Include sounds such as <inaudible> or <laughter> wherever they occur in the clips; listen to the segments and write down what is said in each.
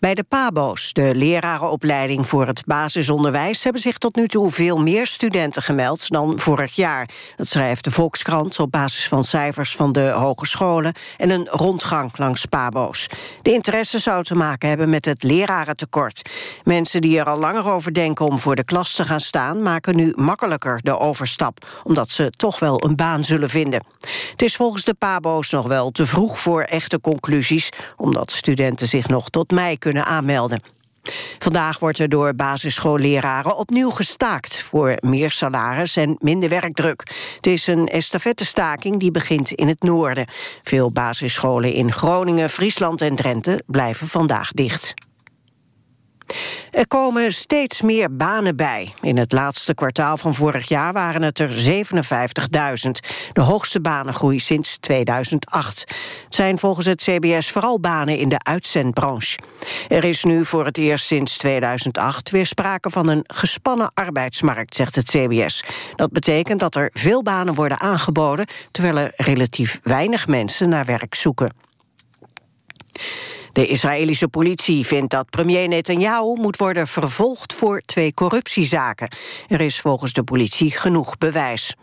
Bij de PABO's, de lerarenopleiding voor het basisonderwijs... hebben zich tot nu toe veel meer studenten gemeld dan vorig jaar. Dat schrijft de Volkskrant op basis van cijfers van de hogescholen... en een rondgang langs PABO's. De interesse zou te maken hebben met het lerarentekort. Mensen die er al langer over denken om voor de klas te gaan staan... maken nu makkelijker de overstap, omdat ze toch wel een baan zullen vinden. Het is volgens de PABO's nog wel te vroeg voor echte conclusies... omdat studenten zich nog tot mei kunnen aanmelden. Vandaag wordt er door basisschoolleraren opnieuw gestaakt... voor meer salaris en minder werkdruk. Het is een estafettestaking die begint in het noorden. Veel basisscholen in Groningen, Friesland en Drenthe blijven vandaag dicht. Er komen steeds meer banen bij. In het laatste kwartaal van vorig jaar waren het er 57.000. De hoogste banengroei sinds 2008. Het zijn volgens het CBS vooral banen in de uitzendbranche. Er is nu voor het eerst sinds 2008 weer sprake van een gespannen arbeidsmarkt, zegt het CBS. Dat betekent dat er veel banen worden aangeboden... terwijl er relatief weinig mensen naar werk zoeken. De Israëlische politie vindt dat premier Netanyahu moet worden vervolgd voor twee corruptiezaken. Er is volgens de politie genoeg bewijs.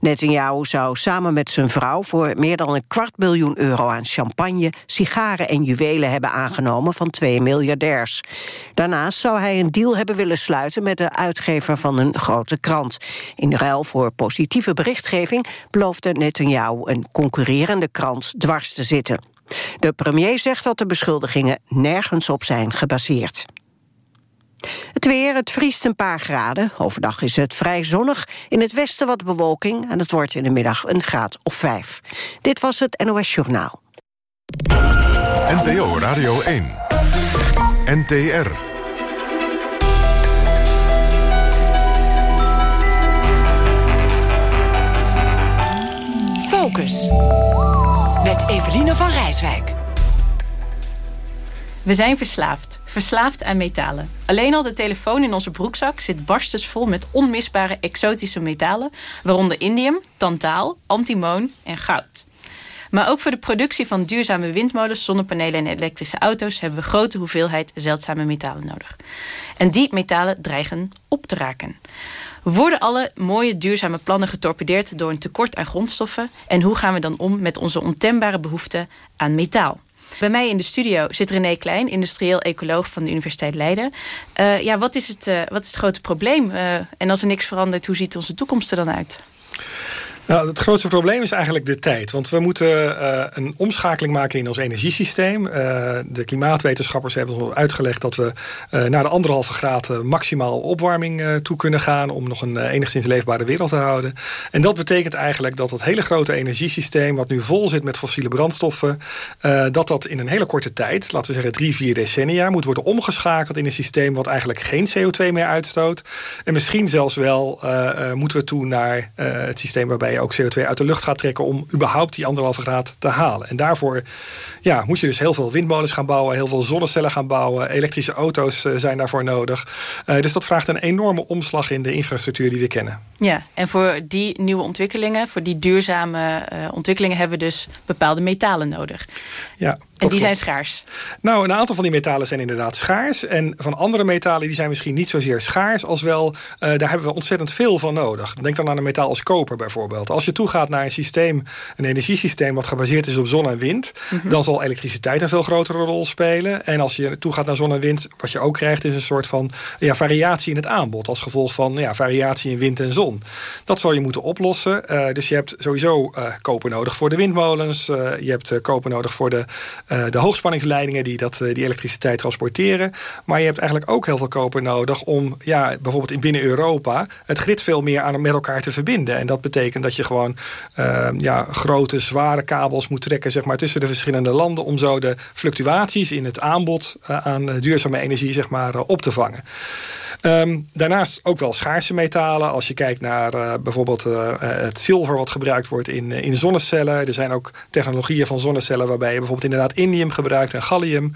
Netanyahu zou samen met zijn vrouw voor meer dan een kwart miljoen euro aan champagne, sigaren en juwelen hebben aangenomen van twee miljardairs. Daarnaast zou hij een deal hebben willen sluiten met de uitgever van een grote krant. In ruil voor positieve berichtgeving beloofde Netanyahu een concurrerende krant dwars te zitten. De premier zegt dat de beschuldigingen nergens op zijn gebaseerd. Het weer, het vriest een paar graden. Overdag is het vrij zonnig. In het westen wat bewolking en het wordt in de middag een graad of vijf. Dit was het NOS Journaal. NPO Radio 1. NTR. Focus met Eveline van Rijswijk. We zijn verslaafd. Verslaafd aan metalen. Alleen al de telefoon in onze broekzak zit barstensvol met onmisbare exotische metalen, waaronder indium, tantaal, antimoon en goud. Maar ook voor de productie van duurzame windmolens, zonnepanelen en elektrische auto's hebben we grote hoeveelheid zeldzame metalen nodig. En die metalen dreigen op te raken. Worden alle mooie duurzame plannen getorpedeerd door een tekort aan grondstoffen? En hoe gaan we dan om met onze ontembare behoefte aan metaal? Bij mij in de studio zit René Klein, industrieel ecoloog van de Universiteit Leiden. Uh, ja, wat is, het, uh, wat is het grote probleem? Uh, en als er niks verandert, hoe ziet onze toekomst er dan uit? Nou, het grootste probleem is eigenlijk de tijd. Want we moeten uh, een omschakeling maken in ons energiesysteem. Uh, de klimaatwetenschappers hebben ons uitgelegd dat we uh, naar de anderhalve graad maximaal opwarming toe kunnen gaan. Om nog een enigszins leefbare wereld te houden. En dat betekent eigenlijk dat het hele grote energiesysteem, wat nu vol zit met fossiele brandstoffen, dat dat in een hele korte tijd, laten we zeggen drie, vier decennia, moet worden omgeschakeld in een systeem wat eigenlijk geen CO2 meer uitstoot. En misschien zelfs wel moeten we toe naar het systeem waarbij ook CO2 uit de lucht gaat trekken... om überhaupt die anderhalve graad te halen. En daarvoor ja, moet je dus heel veel windmolens gaan bouwen... heel veel zonnecellen gaan bouwen. Elektrische auto's uh, zijn daarvoor nodig. Uh, dus dat vraagt een enorme omslag in de infrastructuur die we kennen. Ja, en voor die nieuwe ontwikkelingen... voor die duurzame uh, ontwikkelingen... hebben we dus bepaalde metalen nodig. Ja, en die zijn schaars? Nou, een aantal van die metalen zijn inderdaad schaars. En van andere metalen die zijn misschien niet zozeer schaars... als wel, uh, daar hebben we ontzettend veel van nodig. Denk dan aan een metaal als koper bijvoorbeeld. Als je toegaat naar een systeem, een energiesysteem... wat gebaseerd is op zon en wind... Mm -hmm. dan zal elektriciteit een veel grotere rol spelen. En als je toegaat naar zon en wind... wat je ook krijgt is een soort van ja, variatie in het aanbod... als gevolg van ja, variatie in wind en zon. Dat zal je moeten oplossen. Uh, dus je hebt sowieso uh, koper nodig voor de windmolens. je hebt koper nodig voor de de hoogspanningsleidingen die dat, uh, die elektriciteit transporteren. Maar je hebt eigenlijk ook heel veel koper nodig om ja, bijvoorbeeld in binnen Europa het grid veel meer aan, met elkaar te verbinden. En dat betekent dat je gewoon uh, ja, grote, zware kabels moet trekken zeg maar, tussen de verschillende landen om zo de fluctuaties in het aanbod aan duurzame energie zeg maar, op te vangen. Ehm, daarnaast ook wel schaarse metalen. Als je kijkt naar bijvoorbeeld het zilver wat gebruikt wordt in, in zonnecellen. Er zijn ook technologieën van zonnecellen waarbij je bijvoorbeeld inderdaad indium gebruikt en gallium.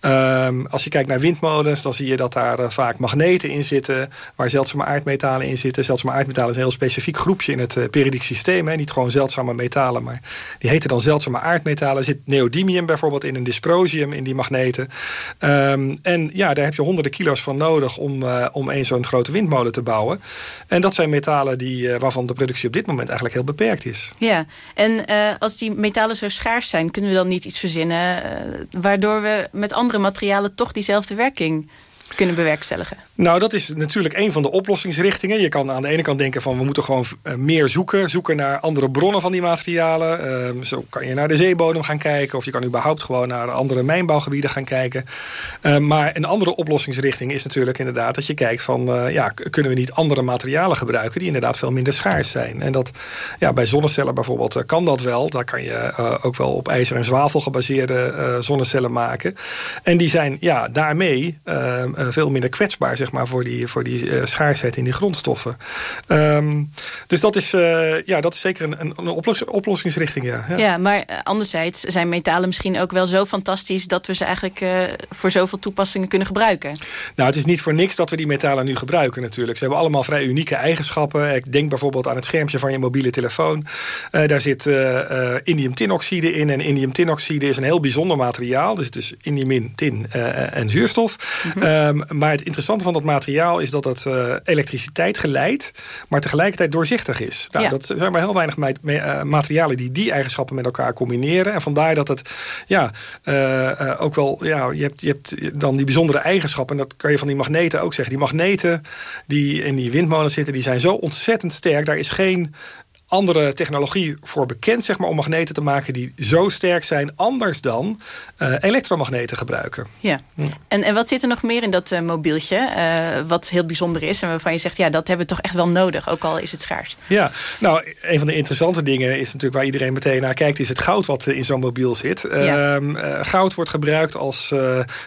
Um, als je kijkt naar windmolens, dan zie je dat daar vaak magneten in zitten. Waar zeldzame aardmetalen in zitten. Zeldzame aardmetalen is een heel specifiek groepje in het periodiek systeem. Hè. Niet gewoon zeldzame metalen, maar die heten dan zeldzame aardmetalen. Er zit neodymium bijvoorbeeld in een dysprosium in die magneten. Um, en ja, daar heb je honderden kilo's van nodig om, uh, om één zo'n grote windmolen te bouwen. En dat zijn metalen die, waarvan de productie op dit moment eigenlijk heel beperkt is. Ja, en als die metalen zo schaars zijn, kunnen we dan niet iets verzinnen... waardoor we met andere materialen toch diezelfde werking kunnen bewerkstelligen? Nou, dat is natuurlijk een van de oplossingsrichtingen. Je kan aan de ene kant denken van we moeten gewoon eh, meer zoeken. Zoeken naar andere bronnen van die materialen. Uh, zo kan je naar de zeebodem gaan kijken. Of je kan überhaupt gewoon naar andere mijnbouwgebieden gaan kijken. Uh, maar een andere oplossingsrichting is natuurlijk inderdaad dat je kijkt van... Uh, ja, kunnen we niet andere materialen gebruiken die inderdaad veel minder schaars zijn. En dat ja, bij zonnecellen bijvoorbeeld kan dat wel. Daar kan je ook wel op ijzer en zwavel gebaseerde zonnecellen maken. En die zijn ja, daarmee veel minder kwetsbaar zeg maar, voor die, voor die uh, schaarsheid in die grondstoffen. Um, dus dat is, uh, ja, dat is zeker een, een oplossingsrichting. Ja. ja. Ja. maar eh, anderzijds zijn metalen misschien ook wel zo fantastisch... dat we ze eigenlijk uh, voor zoveel toepassingen kunnen gebruiken. Nou, het is niet voor niks dat we die metalen nu gebruiken natuurlijk. Ze hebben allemaal vrij unieke eigenschappen. Ik denk bijvoorbeeld aan het schermpje van je mobiele telefoon. daar zit indiumtinoxide in. En indiumtinoxide is een heel bijzonder materiaal. Dus het is indiumin, tin en zuurstof. Mm -hmm. um, maar het interessante van dat materiaal is dat het uh, elektriciteit geleidt, maar tegelijkertijd doorzichtig is. Nou, ja. Dat zijn maar heel weinig uh, materialen die die eigenschappen met elkaar combineren. En vandaar dat het ja, uh, ook wel, ja, je hebt, je hebt dan die bijzondere eigenschappen. En dat kan je van die magneten ook zeggen. Die magneten die in die windmolens zitten, die zijn zo ontzettend sterk. Daar is geen andere technologie voor bekend zeg maar, om magneten te maken die zo sterk zijn, anders dan uh, elektromagneten gebruiken. Ja. En, en wat zit er nog meer in dat uh, mobieltje, uh, wat heel bijzonder is en waarvan je zegt, ja, dat hebben we toch echt wel nodig, ook al is het schaars. Ja, nou, een van de interessante dingen is natuurlijk waar iedereen meteen naar kijkt, is het goud wat in zo'n mobiel zit. Ja. Ehm, goud wordt gebruikt als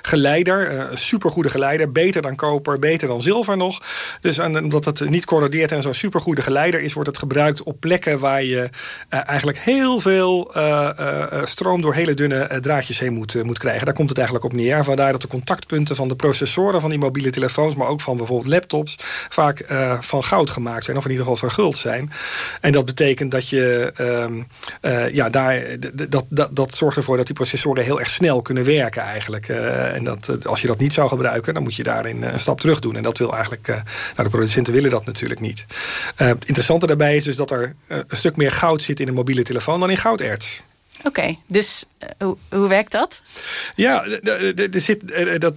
geleider, een supergoede geleider, beter dan koper, beter dan zilver nog. Dus en, omdat het niet corrodeert en zo'n supergoede geleider is, wordt het gebruikt op plekken waar je uh, eigenlijk heel veel uh, uh, stroom door hele dunne draadjes heen moet, moet krijgen. Daar komt het eigenlijk op neer. Vandaar dat de contactpunten van de processoren van die mobiele telefoons, maar ook van bijvoorbeeld laptops, vaak van goud gemaakt zijn, of in ieder geval verguld zijn. En dat betekent dat je ehm, ja, daar, dat, dat, dat zorgt ervoor dat die processoren heel erg snel kunnen werken eigenlijk. en dat, als je dat niet zou gebruiken, dan moet je daarin een stap terug doen. En dat wil eigenlijk, nou, de producenten willen dat natuurlijk niet. het interessante daarbij is dus dat er een stuk meer goud zit in een mobiele telefoon dan in gouderts. Oké, okay, dus uh, hoe, hoe, werkt dat? Ja, er zit, dat,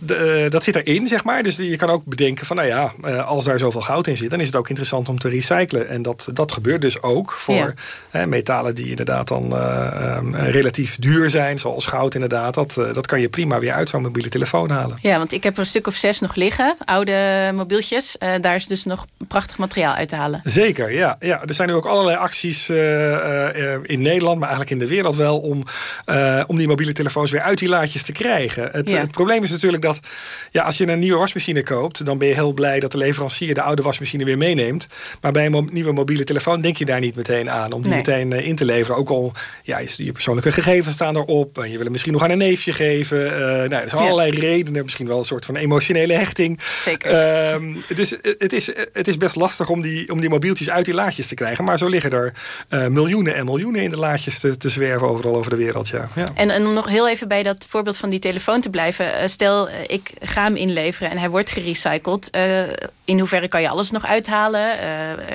dat zit erin, zeg maar. Dus je kan ook bedenken van, nou ja, als daar zoveel goud in zit... dan is het ook interessant om te recyclen. En dat, dat gebeurt dus ook voor ja. hè, metalen die inderdaad dan uh, um, relatief duur zijn... zoals goud inderdaad. Dat, dat kan je prima weer uit zo'n mobiele telefoon halen. Ja, want ik heb er een stuk of zes nog liggen, oude mobieltjes. daar is dus nog prachtig materiaal uit te halen. Zeker, ja. ja. Er zijn nu ook allerlei acties in Nederland... maar eigenlijk in de wereld wel om, uh, om die mobiele telefoons weer uit die laadjes te krijgen. Het, ja. het, probleem is natuurlijk dat ja, als je een nieuwe wasmachine koopt... dan ben je heel blij dat de leverancier de oude wasmachine weer meeneemt. Maar bij een mo nieuwe mobiele telefoon denk je daar niet meteen aan... om die nee. meteen uh, in te leveren. Ook al ja, je persoonlijke gegevens staan erop. En je wil hem misschien nog aan een neefje geven. Uh, nou, er zijn ja. allerlei redenen. Misschien wel een soort van emotionele hechting. Zeker. Uh, dus het is, het is best lastig om die, om die mobieltjes uit die laadjes te krijgen. Maar zo liggen er uh, miljoenen en miljoenen in de laadjes te, te zwerven overal over de wereld. Ja. ja. En, en om nog heel even bij dat voorbeeld van die telefoon te blijven. Uh, stel, uh, ik ga hem inleveren en hij wordt gerecycled. Uh, in hoeverre kan je alles nog uithalen?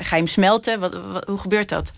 ga je hem smelten? Wat, wat, hoe gebeurt dat?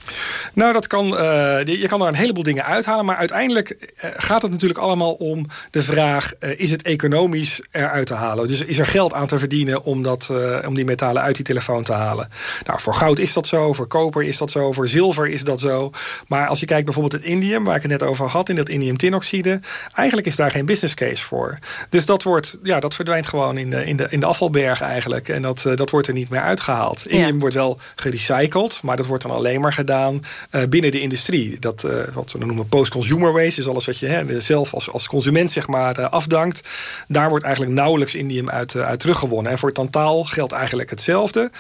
Nou, dat kan, je kan er een heleboel dingen uithalen. Maar uiteindelijk gaat het natuurlijk allemaal om de vraag... is het economisch eruit te halen? Dus is er geld aan te verdienen om, dat, om die metalen uit die telefoon te halen? Nou, voor goud is dat zo, voor koper is dat zo, voor zilver is dat zo. Maar als je kijkt bijvoorbeeld het indium, waar ik het net over had... in dat indiumtinoxide, eigenlijk is daar geen business case voor. Dus dat, wordt, ja, dat verdwijnt gewoon in de, in de, in de afvalberg eigenlijk. En dat, dat wordt er niet meer uitgehaald. Indium wordt wel gerecycled, maar dat wordt dan alleen maar gedaan uh, binnen de industrie. Dat, uh, wat we noemen post-consumer waste. Dus alles wat je hè, zelf als, als consument zeg maar, afdankt. Daar wordt eigenlijk nauwelijks indium uit, uit teruggewonnen. En voor tantaal geldt eigenlijk hetzelfde.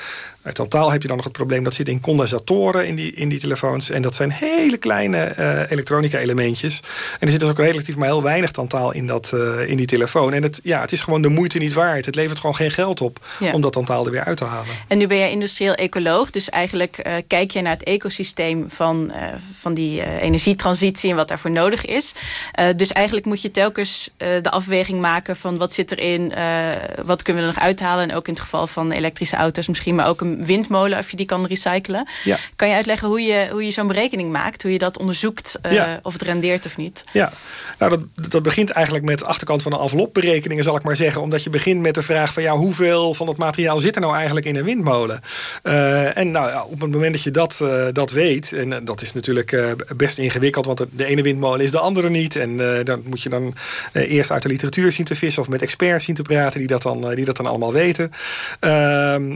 Uit totaal heb je dan nog het probleem dat zit in condensatoren in die, in die telefoons. En dat zijn hele kleine uh, elektronica elementjes. En er zit dus ook relatief maar heel weinig tantaal in, dat, uh, in die telefoon. En het, ja, het is gewoon de moeite niet waard. Het levert gewoon geen geld op om dat tantaal er weer uit te halen. En nu ben jij industrieel ecoloog. Dus eigenlijk uh, kijk je naar het ecosysteem van, van die energietransitie en wat daarvoor nodig is. dus eigenlijk moet je telkens de afweging maken van wat zit erin, wat kunnen we er nog uithalen. En ook in het geval van elektrische auto's misschien, maar ook een windmolen, of je die kan recyclen. Ja. Kan je uitleggen hoe je, hoe je zo'n berekening maakt? Hoe je dat onderzoekt uh, of het rendeert of niet? Ja, nou, dat, dat begint eigenlijk met de achterkant van de envelopberekeningen, zal ik maar zeggen. Omdat je begint met de vraag van ja, hoeveel van het materiaal zit er nou eigenlijk in een windmolen? Uh, en nou, ja, op het moment dat je dat, uh, dat weet, en dat is natuurlijk best ingewikkeld, want de ene windmolen is de andere niet. En dan moet je dan eerst uit de literatuur zien te vissen of met experts zien te praten die dat dan, die dat dan allemaal weten. Ehm,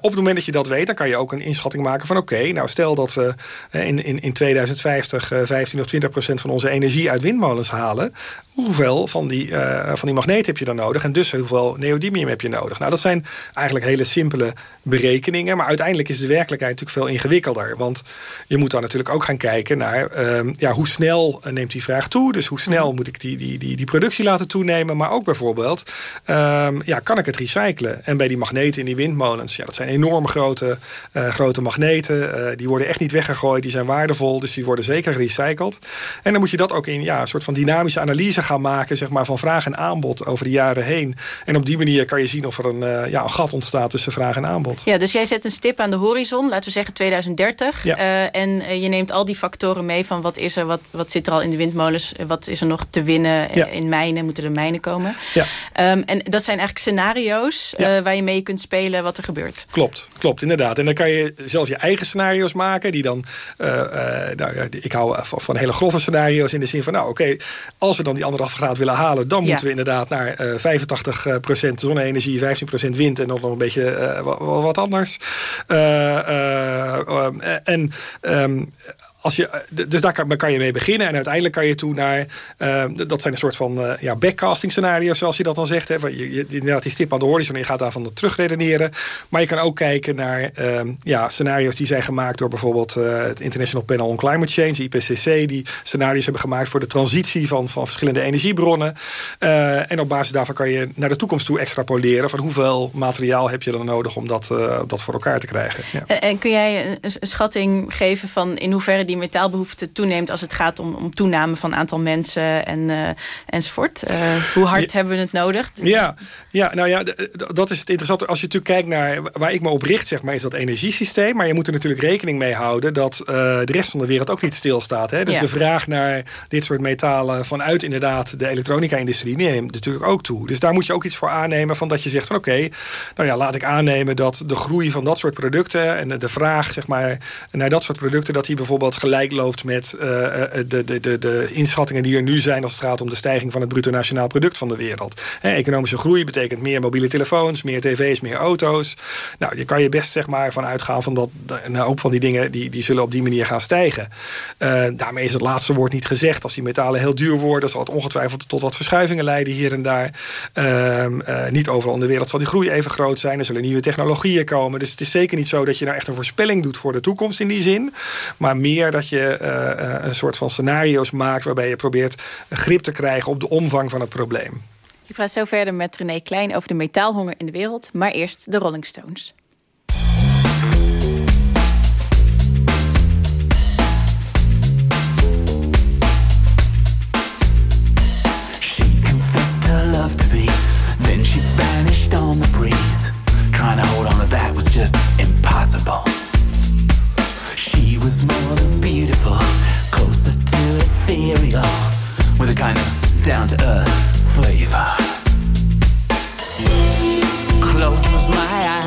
op het moment dat je dat weet, dan kan je ook een inschatting maken van... oké, nou stel dat we in, in, in 2050 15 of 20 procent van onze energie uit windmolens halen hoeveel van die, uh, van die magneet heb je dan nodig... en dus hoeveel neodymium heb je nodig. Nou, dat zijn eigenlijk hele simpele berekeningen... maar uiteindelijk is de werkelijkheid natuurlijk veel ingewikkelder. Want je moet dan natuurlijk ook gaan kijken naar... Uh, ja, hoe snel neemt die vraag toe? Dus hoe snel mhm. moet ik die, die, die, die productie laten toenemen? Maar ook bijvoorbeeld, uh, ja, kan ik het recyclen? En bij die magneten in die windmolens... Ja, dat zijn enorme grote, uh, grote magneten. Uh, die worden echt niet weggegooid, die zijn waardevol... dus die worden zeker gerecycled. En dan moet je dat ook in ja, een soort van dynamische analyse gaan maken zeg maar, van vraag en aanbod over de jaren heen. En op die manier kan je zien of er een, uh, ja, een gat ontstaat tussen vraag en aanbod. Ja, dus jij zet een stip aan de horizon, laten we zeggen 2030. Ja. En je neemt al die factoren mee van wat is er, wat, wat zit er al in de windmolens, wat is er nog te winnen ja. in mijnen, moeten er mijnen komen. Ja. Um, en dat zijn eigenlijk scenario's ja. waar je mee kunt spelen wat er gebeurt. Klopt, klopt, inderdaad. En dan kan je zelf je eigen scenario's maken, die dan, nou, ik hou van hele grove scenario's in de zin van, nou oké, okay, als we dan die anderhalve graad willen halen... dan moeten we inderdaad naar uh, 85% zonne-energie, 15% wind... en nog een beetje wat, wat, anders. En um, als je, eh, dus daar kan, je mee beginnen. En uiteindelijk kan je toe naar... Uh, dat zijn een soort van uh, ja, backcasting scenario's, zoals je dat dan zegt. Hè. Je, je, inderdaad, die stip aan de horizon je gaat daarvan terugredeneren. Maar je kan ook kijken naar uh, ja, scenario's die zijn gemaakt... door bijvoorbeeld het International Panel on Climate Change, IPCC... die scenario's hebben gemaakt voor de transitie van, van verschillende energiebronnen. en op basis daarvan kan je naar de toekomst toe extrapoleren... van hoeveel materiaal heb je dan nodig om dat, dat voor elkaar te krijgen. Ja. En kun jij een schatting geven van in hoeverre... die die metaalbehoefte toeneemt als het gaat om, om toename van aantal mensen en, uh, enzovoort. Uh, hoe hard hebben we het nodig? Ja, ja nou ja, dat is het interessante. Als je natuurlijk kijkt naar waar ik me op richt, zeg maar, is dat energiesysteem. Maar je moet er natuurlijk rekening mee houden dat uh, de rest van de wereld ook niet stilstaat. Hè? Dus ja. de vraag naar dit soort metalen vanuit inderdaad de elektronica-industrie neemt natuurlijk ook toe. Dus daar moet je ook iets voor aannemen van dat je zegt van oké, okay, nou ja, laat ik aannemen dat de groei van dat soort producten en de vraag zeg maar naar dat soort producten, dat die bijvoorbeeld gelijk loopt met uh, de, de, de, de inschattingen die er nu zijn... als het gaat om de stijging van het bruto nationaal product van de wereld. He, economische groei betekent meer mobiele telefoons, meer tv's, meer auto's. Nou, je kan je best zeg maar, van uitgaan van dat een hoop van die dingen... die, die zullen op die manier gaan stijgen. Uh, daarmee is het laatste woord niet gezegd. Als die metalen heel duur worden... zal het ongetwijfeld tot wat verschuivingen leiden hier en daar. Uh, niet overal in de wereld zal die groei even groot zijn. Er zullen nieuwe technologieën komen. Dus het is zeker niet zo dat je nou echt een voorspelling doet... voor de toekomst in die zin. Maar meer dat je uh, een soort van scenario's maakt... waarbij je probeert grip te krijgen op de omvang van het probleem. Ik praat zo verder met René Klein over de metaalhonger in de wereld. Maar eerst de Rolling Stones. love to be. Then she vanished on the breeze. Trying to hold on to that was just impossible. Was more than beautiful, closer to ethereal, with a kind of down to earth flavor. Close my eyes,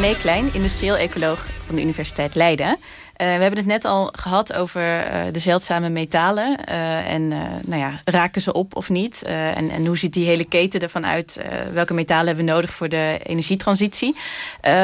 René Klein, industrieel ecoloog van de Universiteit Leiden. Eh, we hebben het net al gehad over eh, de zeldzame metalen. eh, en nou ja, raken ze op of niet? En, en hoe ziet die hele keten ervan uit? Welke metalen hebben we nodig voor de energietransitie?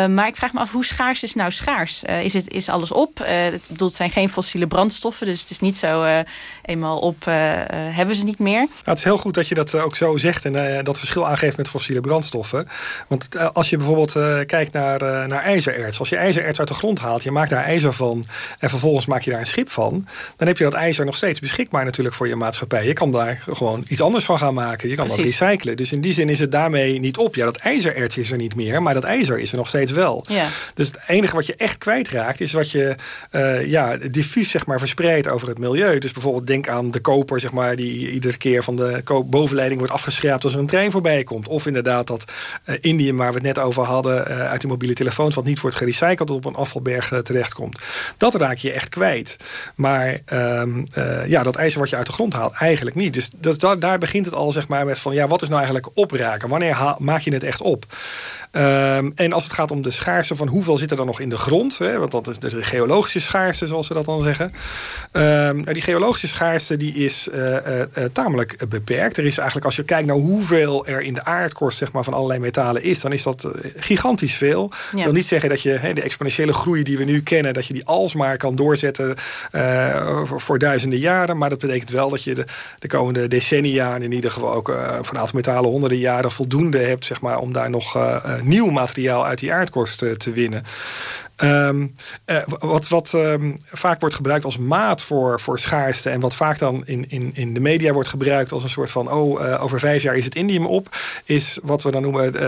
Maar ik vraag me af, hoe schaars is nou schaars? Is, het, is alles op? Het, bedoel, zijn geen fossiele brandstoffen. Dus het is niet zo eenmaal op hebben ze niet meer. Nou, het is heel goed dat je dat ook zo zegt en dat verschil aangeeft met fossiele brandstoffen. Want als je bijvoorbeeld kijkt naar, naar ijzererts. Als je ijzererts uit de grond haalt, je maakt daar ijzer van en vervolgens maak je daar een schip van. Dan heb je dat ijzer nog steeds beschikbaar natuurlijk voor je maatschappij. Je kan daar gewoon iets anders van gaan maken. Je kan Precies. dat recyclen. Dus in die zin is het daarmee niet op. Ja, dat ijzererts is er niet meer, maar dat ijzer is er nog steeds wel. Ja. Dus het enige wat je echt kwijtraakt is wat je eh, ja, diffuus zeg maar, verspreidt over het milieu. Dus bijvoorbeeld denk aan de koper zeg maar, die iedere keer van de bovenleiding wordt afgeschraapt als er een trein voorbij komt. Of inderdaad dat indium waar we het net over hadden eh, uit de mobiele telefoons wat niet wordt gerecycled op een afvalberg terechtkomt. Dat raak je echt kwijt. Maar ehm, eh, ja, dat ijzer wat je uit de grond haalt eigenlijk niet. Dus dat, daar- begint het al zeg maar, met van ja, wat is nou eigenlijk opraken? Wanneer maak je het echt op? Ehm, en als het gaat om de schaarste van hoeveel zit er dan nog in de grond, hè, want dat is de geologische schaarste, zoals ze dat dan zeggen. Ehm, nou, die geologische schaarste die is eh, eh, eh, tamelijk beperkt. Er is eigenlijk, als je kijkt naar hoeveel er in de aardkorst zeg maar, van allerlei metalen is, dan is dat gigantisch veel. Ja. Wil niet zeggen dat je hè, de exponentiële groei die we nu kennen, dat je die alsmaar kan doorzetten voor, duizenden jaren. Maar dat betekent wel dat je de, de komende decennia en in ieder geval ook voor een aantal metalen honderden jaren voldoende hebt zeg maar, om daar nog nieuw materiaal uit die aardkorst eh, te winnen. Ehm, eh, wat wat ehm, vaak wordt gebruikt als maat voor, voor schaarste... en wat vaak dan in, in, in de media wordt gebruikt als een soort van... oh, eh, over vijf jaar is het indium op... is wat we dan noemen eh,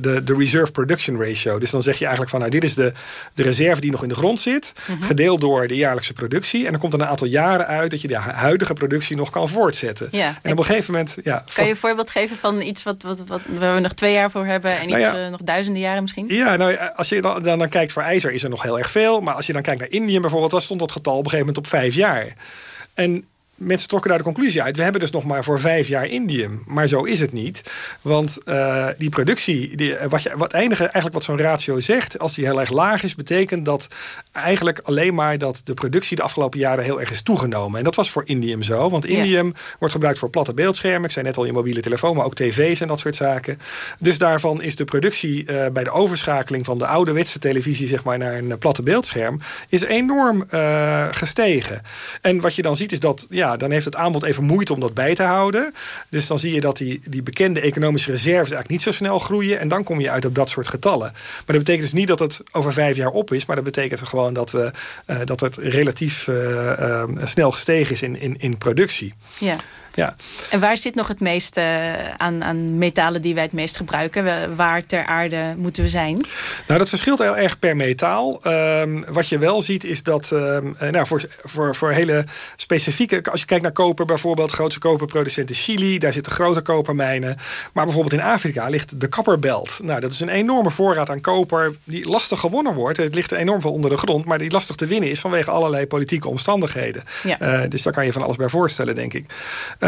de, de reserve production ratio. Dus dan zeg je eigenlijk van... nou, dit is de, de reserve die nog in de grond zit... gedeeld door de jaarlijkse productie. En dan komt er een aantal jaren uit... dat je de huidige productie nog kan voortzetten. Ja. En op een gegeven moment... Ja, Kan je een voorbeeld geven van iets wat, wat, wat, waar we nog twee jaar voor hebben... en Nou iets ja. nog duizenden jaren misschien? Ja, nou, als je dan, dan, dan kijkt voor ijzer is er nog heel erg veel. Maar als je dan kijkt naar Indië bijvoorbeeld, dan stond dat getal op een gegeven moment op vijf jaar. En mensen trokken daar de conclusie uit... we hebben dus nog maar voor vijf jaar indium. Maar zo is het niet. Want uh, die productie, die, wat, je, wat eigenlijk wat zo'n ratio zegt... als die heel erg laag is, betekent dat eigenlijk alleen maar... dat de productie de afgelopen jaren heel erg is toegenomen. En dat was voor indium zo. Want indium wordt gebruikt voor platte beeldschermen. Ik zei net al je mobiele telefoon, maar ook tv's en dat soort zaken. Dus daarvan is de productie uh, bij de overschakeling... van de ouderwetse televisie zeg maar, naar een platte beeldscherm... is enorm uh, gestegen. En wat je dan ziet is dat... Ja, dan heeft het aanbod even moeite om dat bij te houden. Dus dan zie je dat die, die bekende economische reserves... eigenlijk niet zo snel groeien. En dan kom je uit op dat soort getallen. Maar dat betekent dus niet dat het over vijf jaar op is. Maar dat betekent gewoon dat, we, uh, dat het relatief uh, snel gestegen is in, in, in productie. Ja. Ja. En waar zit nog het meeste aan, aan metalen die wij het meest gebruiken? Waar ter aarde moeten we zijn? Nou, dat verschilt heel erg per metaal. Um, wat je wel ziet is dat um, nou, voor, voor, voor hele specifieke... Als je kijkt naar koper bijvoorbeeld, grootste koperproducent is Chili. Daar zitten grote kopermijnen. Maar bijvoorbeeld in Afrika ligt de kapperbelt. Nou, dat is een enorme voorraad aan koper die lastig gewonnen wordt. Het ligt er enorm veel onder de grond. Maar die lastig te winnen is vanwege allerlei politieke omstandigheden. Ja. Uh, dus daar kan je van alles bij voorstellen, denk ik.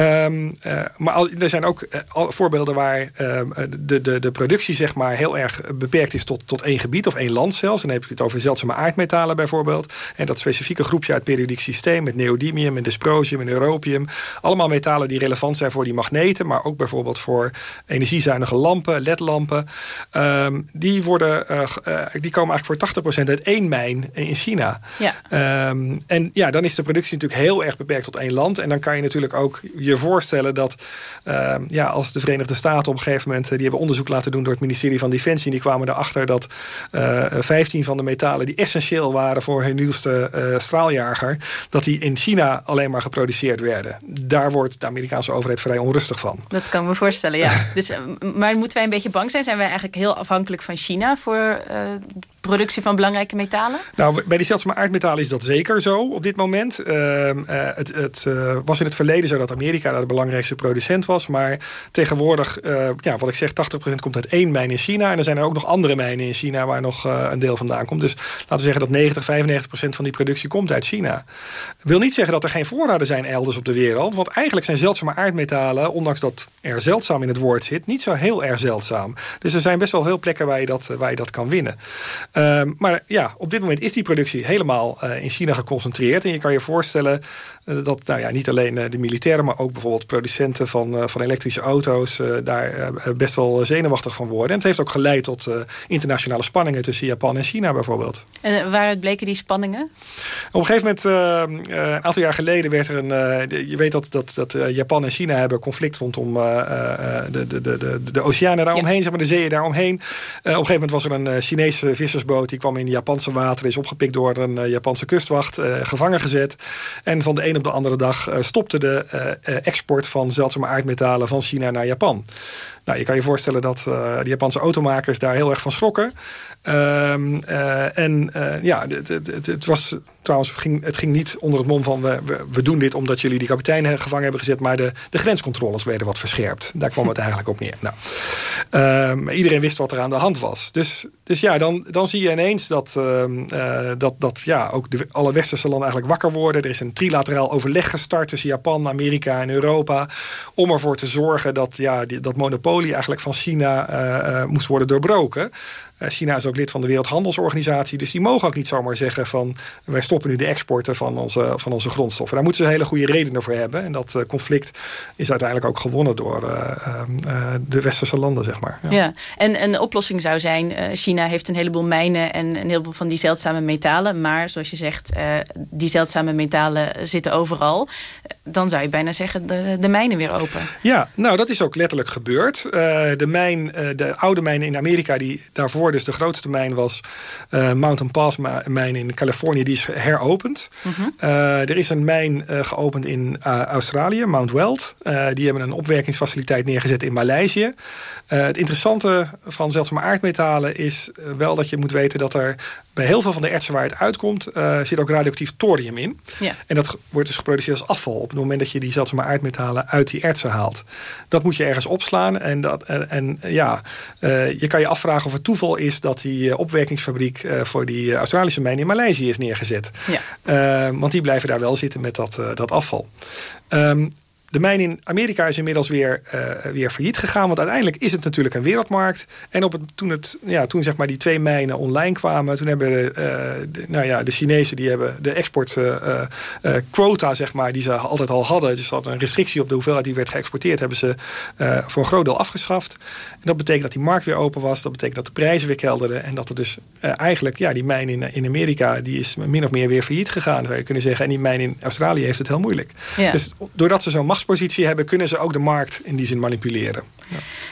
Um, uh, maar al, er zijn ook uh, voorbeelden waar uh, de, de, de productie zeg maar, heel erg beperkt is tot, tot één gebied of één land zelfs. Dan heb je het over zeldzame aardmetalen bijvoorbeeld. En dat specifieke groepje uit het periodiek systeem met neodymium en dysprosium en europium. Allemaal metalen die relevant zijn voor die magneten, maar ook bijvoorbeeld voor energiezuinige lampen, ledlampen. Um, die, worden, uh, die komen eigenlijk voor 80% uit één mijn in China. Ja. Um, en ja, dan is de productie natuurlijk heel erg beperkt tot één land. En dan kan je natuurlijk ook je voorstellen dat uh, ja, als de Verenigde Staten op een gegeven moment... die hebben onderzoek laten doen door het ministerie van Defensie... en die kwamen erachter dat uh, 15 van de metalen die essentieel waren... voor hun nieuwste uh, straaljager... dat die in China alleen maar geproduceerd werden. Daar wordt de Amerikaanse overheid vrij onrustig van. Dat kan me voorstellen, ja. <laughs> dus, maar moeten wij een beetje bang zijn? Zijn wij eigenlijk heel afhankelijk van China... voor productie van belangrijke metalen? Nou, bij die zeldzame aardmetalen is dat zeker zo op dit moment. Uh, uh, het het uh, was in het verleden zo dat Amerika daar de belangrijkste producent was. Maar tegenwoordig, ja, wat ik zeg, 80% komt uit één mijn in China. En er zijn er ook nog andere mijnen in China waar nog een deel vandaan komt. Dus laten we zeggen dat 90, 95% van die productie komt uit China. Wil niet zeggen dat er geen voorraden zijn elders op de wereld. Want eigenlijk zijn zeldzame aardmetalen, ondanks dat er zeldzaam in het woord zit, niet zo heel erg zeldzaam. Dus er zijn best wel veel plekken waar je dat, waar je dat kan winnen. Uh, maar ja, op dit moment is die productie helemaal uh, in China geconcentreerd. En je kan je voorstellen uh, dat nou ja, niet alleen uh, de militairen... maar ook bijvoorbeeld producenten van, van elektrische auto's... daar best wel zenuwachtig van worden. En het heeft ook geleid tot internationale spanningen... tussen Japan en China bijvoorbeeld. En waaruit bleken die spanningen? Op een gegeven moment, een aantal jaar geleden... werd er een... je weet dat, dat, dat Japan en China hebben conflict rondom de, de, de, de, de oceanen daaromheen... Ja. zeg maar de zeeën daaromheen. op een gegeven moment was er een Chinese vissersboot die kwam in de Japanse water, is opgepikt door een uh, Japanse kustwacht, uh, gevangen gezet. En van de een op de andere dag uh, stopte de export van zeldzame aardmetalen van China naar Japan. Nou, je kan je voorstellen dat de Japanse automakers daar heel erg van schrokken. Um, uh, en uh, ja, het, het, het, was trouwens, ging, het ging niet onder het mom van we, we, we, doen dit omdat jullie die kapitein gevangen hebben gezet, maar de, de grenscontroles werden wat verscherpt. Daar kwam het <laughs> eigenlijk op neer. Nou, um, iedereen wist wat er aan de hand was. Dus, dus ja, dan, dan zie je ineens dat, uh, dat, dat ja, ook de, alle westerse landen eigenlijk wakker worden. Er is een trilateraal overleg gestart tussen Japan, Amerika en Europa om ervoor te zorgen dat ja, die, dat monopolie eigenlijk van China moest worden doorbroken. China is ook lid van de Wereldhandelsorganisatie. Dus die mogen ook niet zomaar zeggen van... wij stoppen nu de exporten van onze, van onze grondstoffen. Daar moeten ze hele goede redenen voor hebben. En dat uh, conflict is uiteindelijk ook gewonnen door uh, uh, de westerse landen, zeg maar. Ja, ja. En een oplossing zou zijn... China heeft een heleboel mijnen en een heleboel van die zeldzame metalen. Maar zoals je zegt, die zeldzame metalen zitten overal. Dan zou je bijna zeggen, de, de mijnen weer open. Ja, nou dat is ook letterlijk gebeurd. de, mijn, de oude mijnen in Amerika die daarvoor dus de grootste mijn was uh, Mountain Pass mijn in Californië. Die is heropend. -huh. uh, er is een mijn uh, geopend in Australië, Mount Weld. die hebben een opwerkingsfaciliteit neergezet in Maleisië. het interessante van zeldzame aardmetalen is wel dat je moet weten dat er bij heel veel van de ertsen waar het uitkomt... eh, zit ook radioactief thorium in. Ja. En dat wordt dus geproduceerd als afval... op het moment dat je die zeldzame aardmetalen uit die ertsen haalt. Dat moet je ergens opslaan. En, dat, en, en, ja, eh, je kan je afvragen of het toeval is... dat die eh, opwerkingsfabriek voor die Australische mijn in Maleisië is neergezet. Ja. Want die blijven daar wel zitten met dat, dat afval. Ehm, de mijn in Amerika is inmiddels weer, eh, weer failliet gegaan. Want uiteindelijk is het natuurlijk een wereldmarkt. En op het, toen, het, ja, toen zeg maar die twee mijnen online kwamen... toen hebben de, eh, de, nou ja, de Chinezen die hebben de exportquota zeg maar, die ze altijd al hadden. Dus ze hadden een restrictie op de hoeveelheid die werd geëxporteerd... hebben ze eh, voor een groot deel afgeschaft. En dat betekent dat die markt weer open was. Dat betekent dat de prijzen weer kelderden. En dat er dus eh, eigenlijk, ja, die mijn in, in Amerika... die is min of meer weer failliet gegaan, zou je kunnen zeggen. En die mijn in Australië heeft het heel moeilijk. Ja. Dus doordat ze zo'n machtspositie hebben... kunnen ze ook de markt in die zin manipuleren.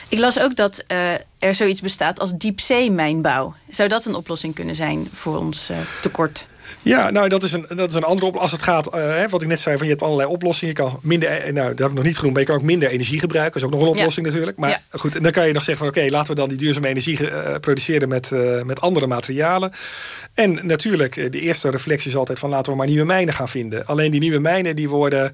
Ik las ook dat eh, er zoiets bestaat als diepzeemijnbouw. Zou dat een oplossing kunnen zijn voor ons eh, tekort? Ja, nou, dat is een, dat is een andere oplossing. Als het gaat, eh, wat ik net zei, van je hebt allerlei oplossingen. Je kan minder, eh, nou, dat heb ik nog niet genoemd, maar je kan ook minder energie gebruiken. Dat is ook nog een Ja. oplossing natuurlijk. Maar Ja. goed, en dan kan je nog zeggen van oké, laten we dan die duurzame energie eh, produceren met, met andere materialen. En natuurlijk, de eerste reflectie is altijd van laten we maar nieuwe mijnen gaan vinden. Alleen die nieuwe mijnen, die worden,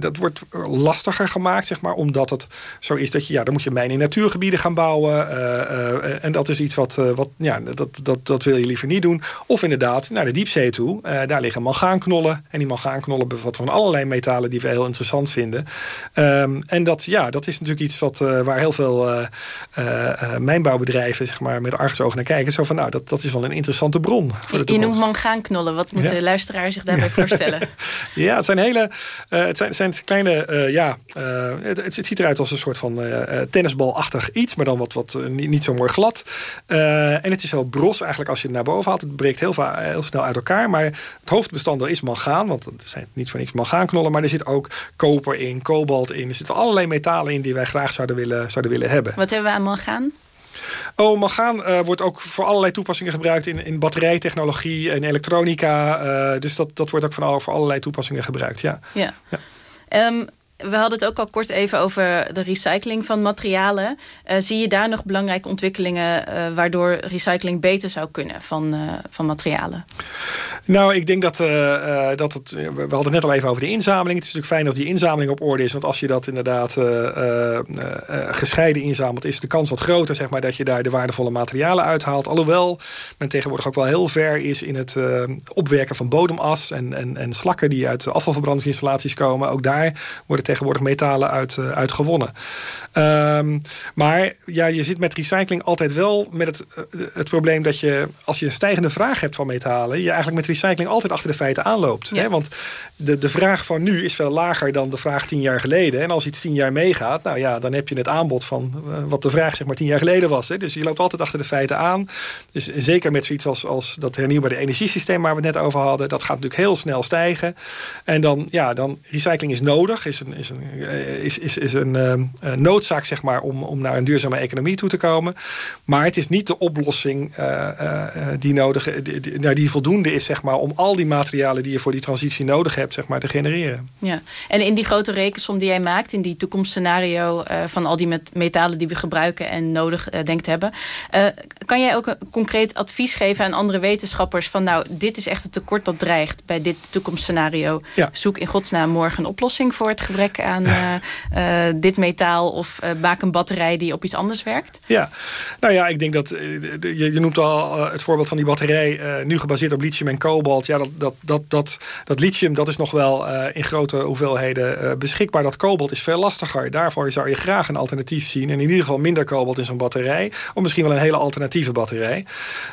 dat wordt lastiger gemaakt, zeg maar, omdat het zo is dat je, ja, dan moet je mijnen in natuurgebieden gaan bouwen. en dat is iets wat, wat ja, dat, dat, dat wil je liever niet doen. Of inderdaad naar de diepzee toe. Eh, daar liggen mangaanknollen. En die mangaanknollen bevatten van allerlei metalen die we heel interessant vinden. Ehm, en dat, ja, dat is natuurlijk iets wat, eh, waar heel veel eh, mijnbouwbedrijven zeg maar, met argusogen naar kijken. Zo van, nou, dat, dat is wel een interessante bron voor de Je, noemt mangaanknollen. Wat moet Ja. de luisteraar zich daarbij voorstellen? <laughs> Ja, het zijn hele, het zijn, zijn kleine, ja, het, het ziet eruit als een soort van tennisbalachtig iets, maar dan wat, wat niet, niet zo mooi glad. En het is heel bros eigenlijk als je het naar boven haalt. Het breekt heel, va- heel snel uit elkaar, maar het hoofdbestanddeel is mangaan, want het zijn niet voor niks mangaanknollen, maar er zit ook koper in, kobalt in. Er zitten allerlei metalen in die wij graag zouden willen, zouden willen hebben. Wat hebben we aan mangaan? Oh, mangaan eh, wordt ook voor allerlei toepassingen gebruikt in, in batterijtechnologie en elektronica. eh, dus dat, dat wordt ook van, al- voor allerlei toepassingen gebruikt, ja. Ja. Ja. Ehm, we hadden het ook al kort even over de recycling van materialen. Eh, zie je daar nog belangrijke ontwikkelingen... eh, waardoor recycling beter zou kunnen van, eh, van materialen? Nou, ik denk dat, dat het... We hadden het net al even over de inzameling. Het is natuurlijk fijn als die inzameling op orde is. Want als je dat inderdaad gescheiden inzamelt... is de kans wat groter zeg maar, dat je daar de waardevolle materialen uithaalt. Alhoewel men tegenwoordig ook wel heel ver is... in het opwerken van bodemas en, en, en slakken... die uit afvalverbrandingsinstallaties komen. Ook daar worden tegenwoordig metalen uit, eh, uit gewonnen. Ehm, maar ja, je zit met recycling altijd wel met het, eh, het probleem dat je... als je een stijgende vraag hebt van metalen... je eigenlijk met recycling altijd achter de feiten aanloopt. Ja. Hè? Want de, de vraag van nu is veel lager dan de vraag tien jaar geleden. En als iets tien jaar meegaat, nou ja, dan heb je het aanbod van eh, wat de vraag zeg maar tien jaar geleden was. Hè? Dus je loopt altijd achter de feiten aan. Dus zeker met zoiets als, als dat hernieuwbare energiesysteem waar we het net over hadden, dat gaat natuurlijk heel snel stijgen. En dan, ja, dan recycling is nodig, is een, is een, eh, is, is, is een eh, noodzaak zeg maar om, om naar een duurzame economie toe te komen. Maar het is niet de oplossing eh, eh, die, nodig, die, die, nou, die voldoende is zeg maar om al die materialen die je voor die transitie nodig hebt zeg maar te genereren. Ja. En in die grote rekensom die jij maakt... in die toekomstscenario eh, van al die met metalen die we gebruiken... en nodig eh, denkt hebben... eh, kan jij ook een concreet advies geven aan andere wetenschappers... van nou, dit is echt het tekort dat dreigt bij dit toekomstscenario. Ja. Zoek in godsnaam morgen een oplossing voor het gebrek aan eh, eh, dit metaal... of eh, maak een batterij die op iets anders werkt? Ja, nou ja, ik denk dat eh, je, je noemt al eh, het voorbeeld van die batterij, eh, nu gebaseerd op lithium en kobalt. Ja, dat, dat, dat, dat, dat lithium dat is nog wel eh, in grote hoeveelheden eh, beschikbaar. Dat kobalt is veel lastiger. Daarvoor zou je graag een alternatief zien. En in ieder geval minder kobalt in zo'n batterij. Of misschien wel een hele alternatieve batterij.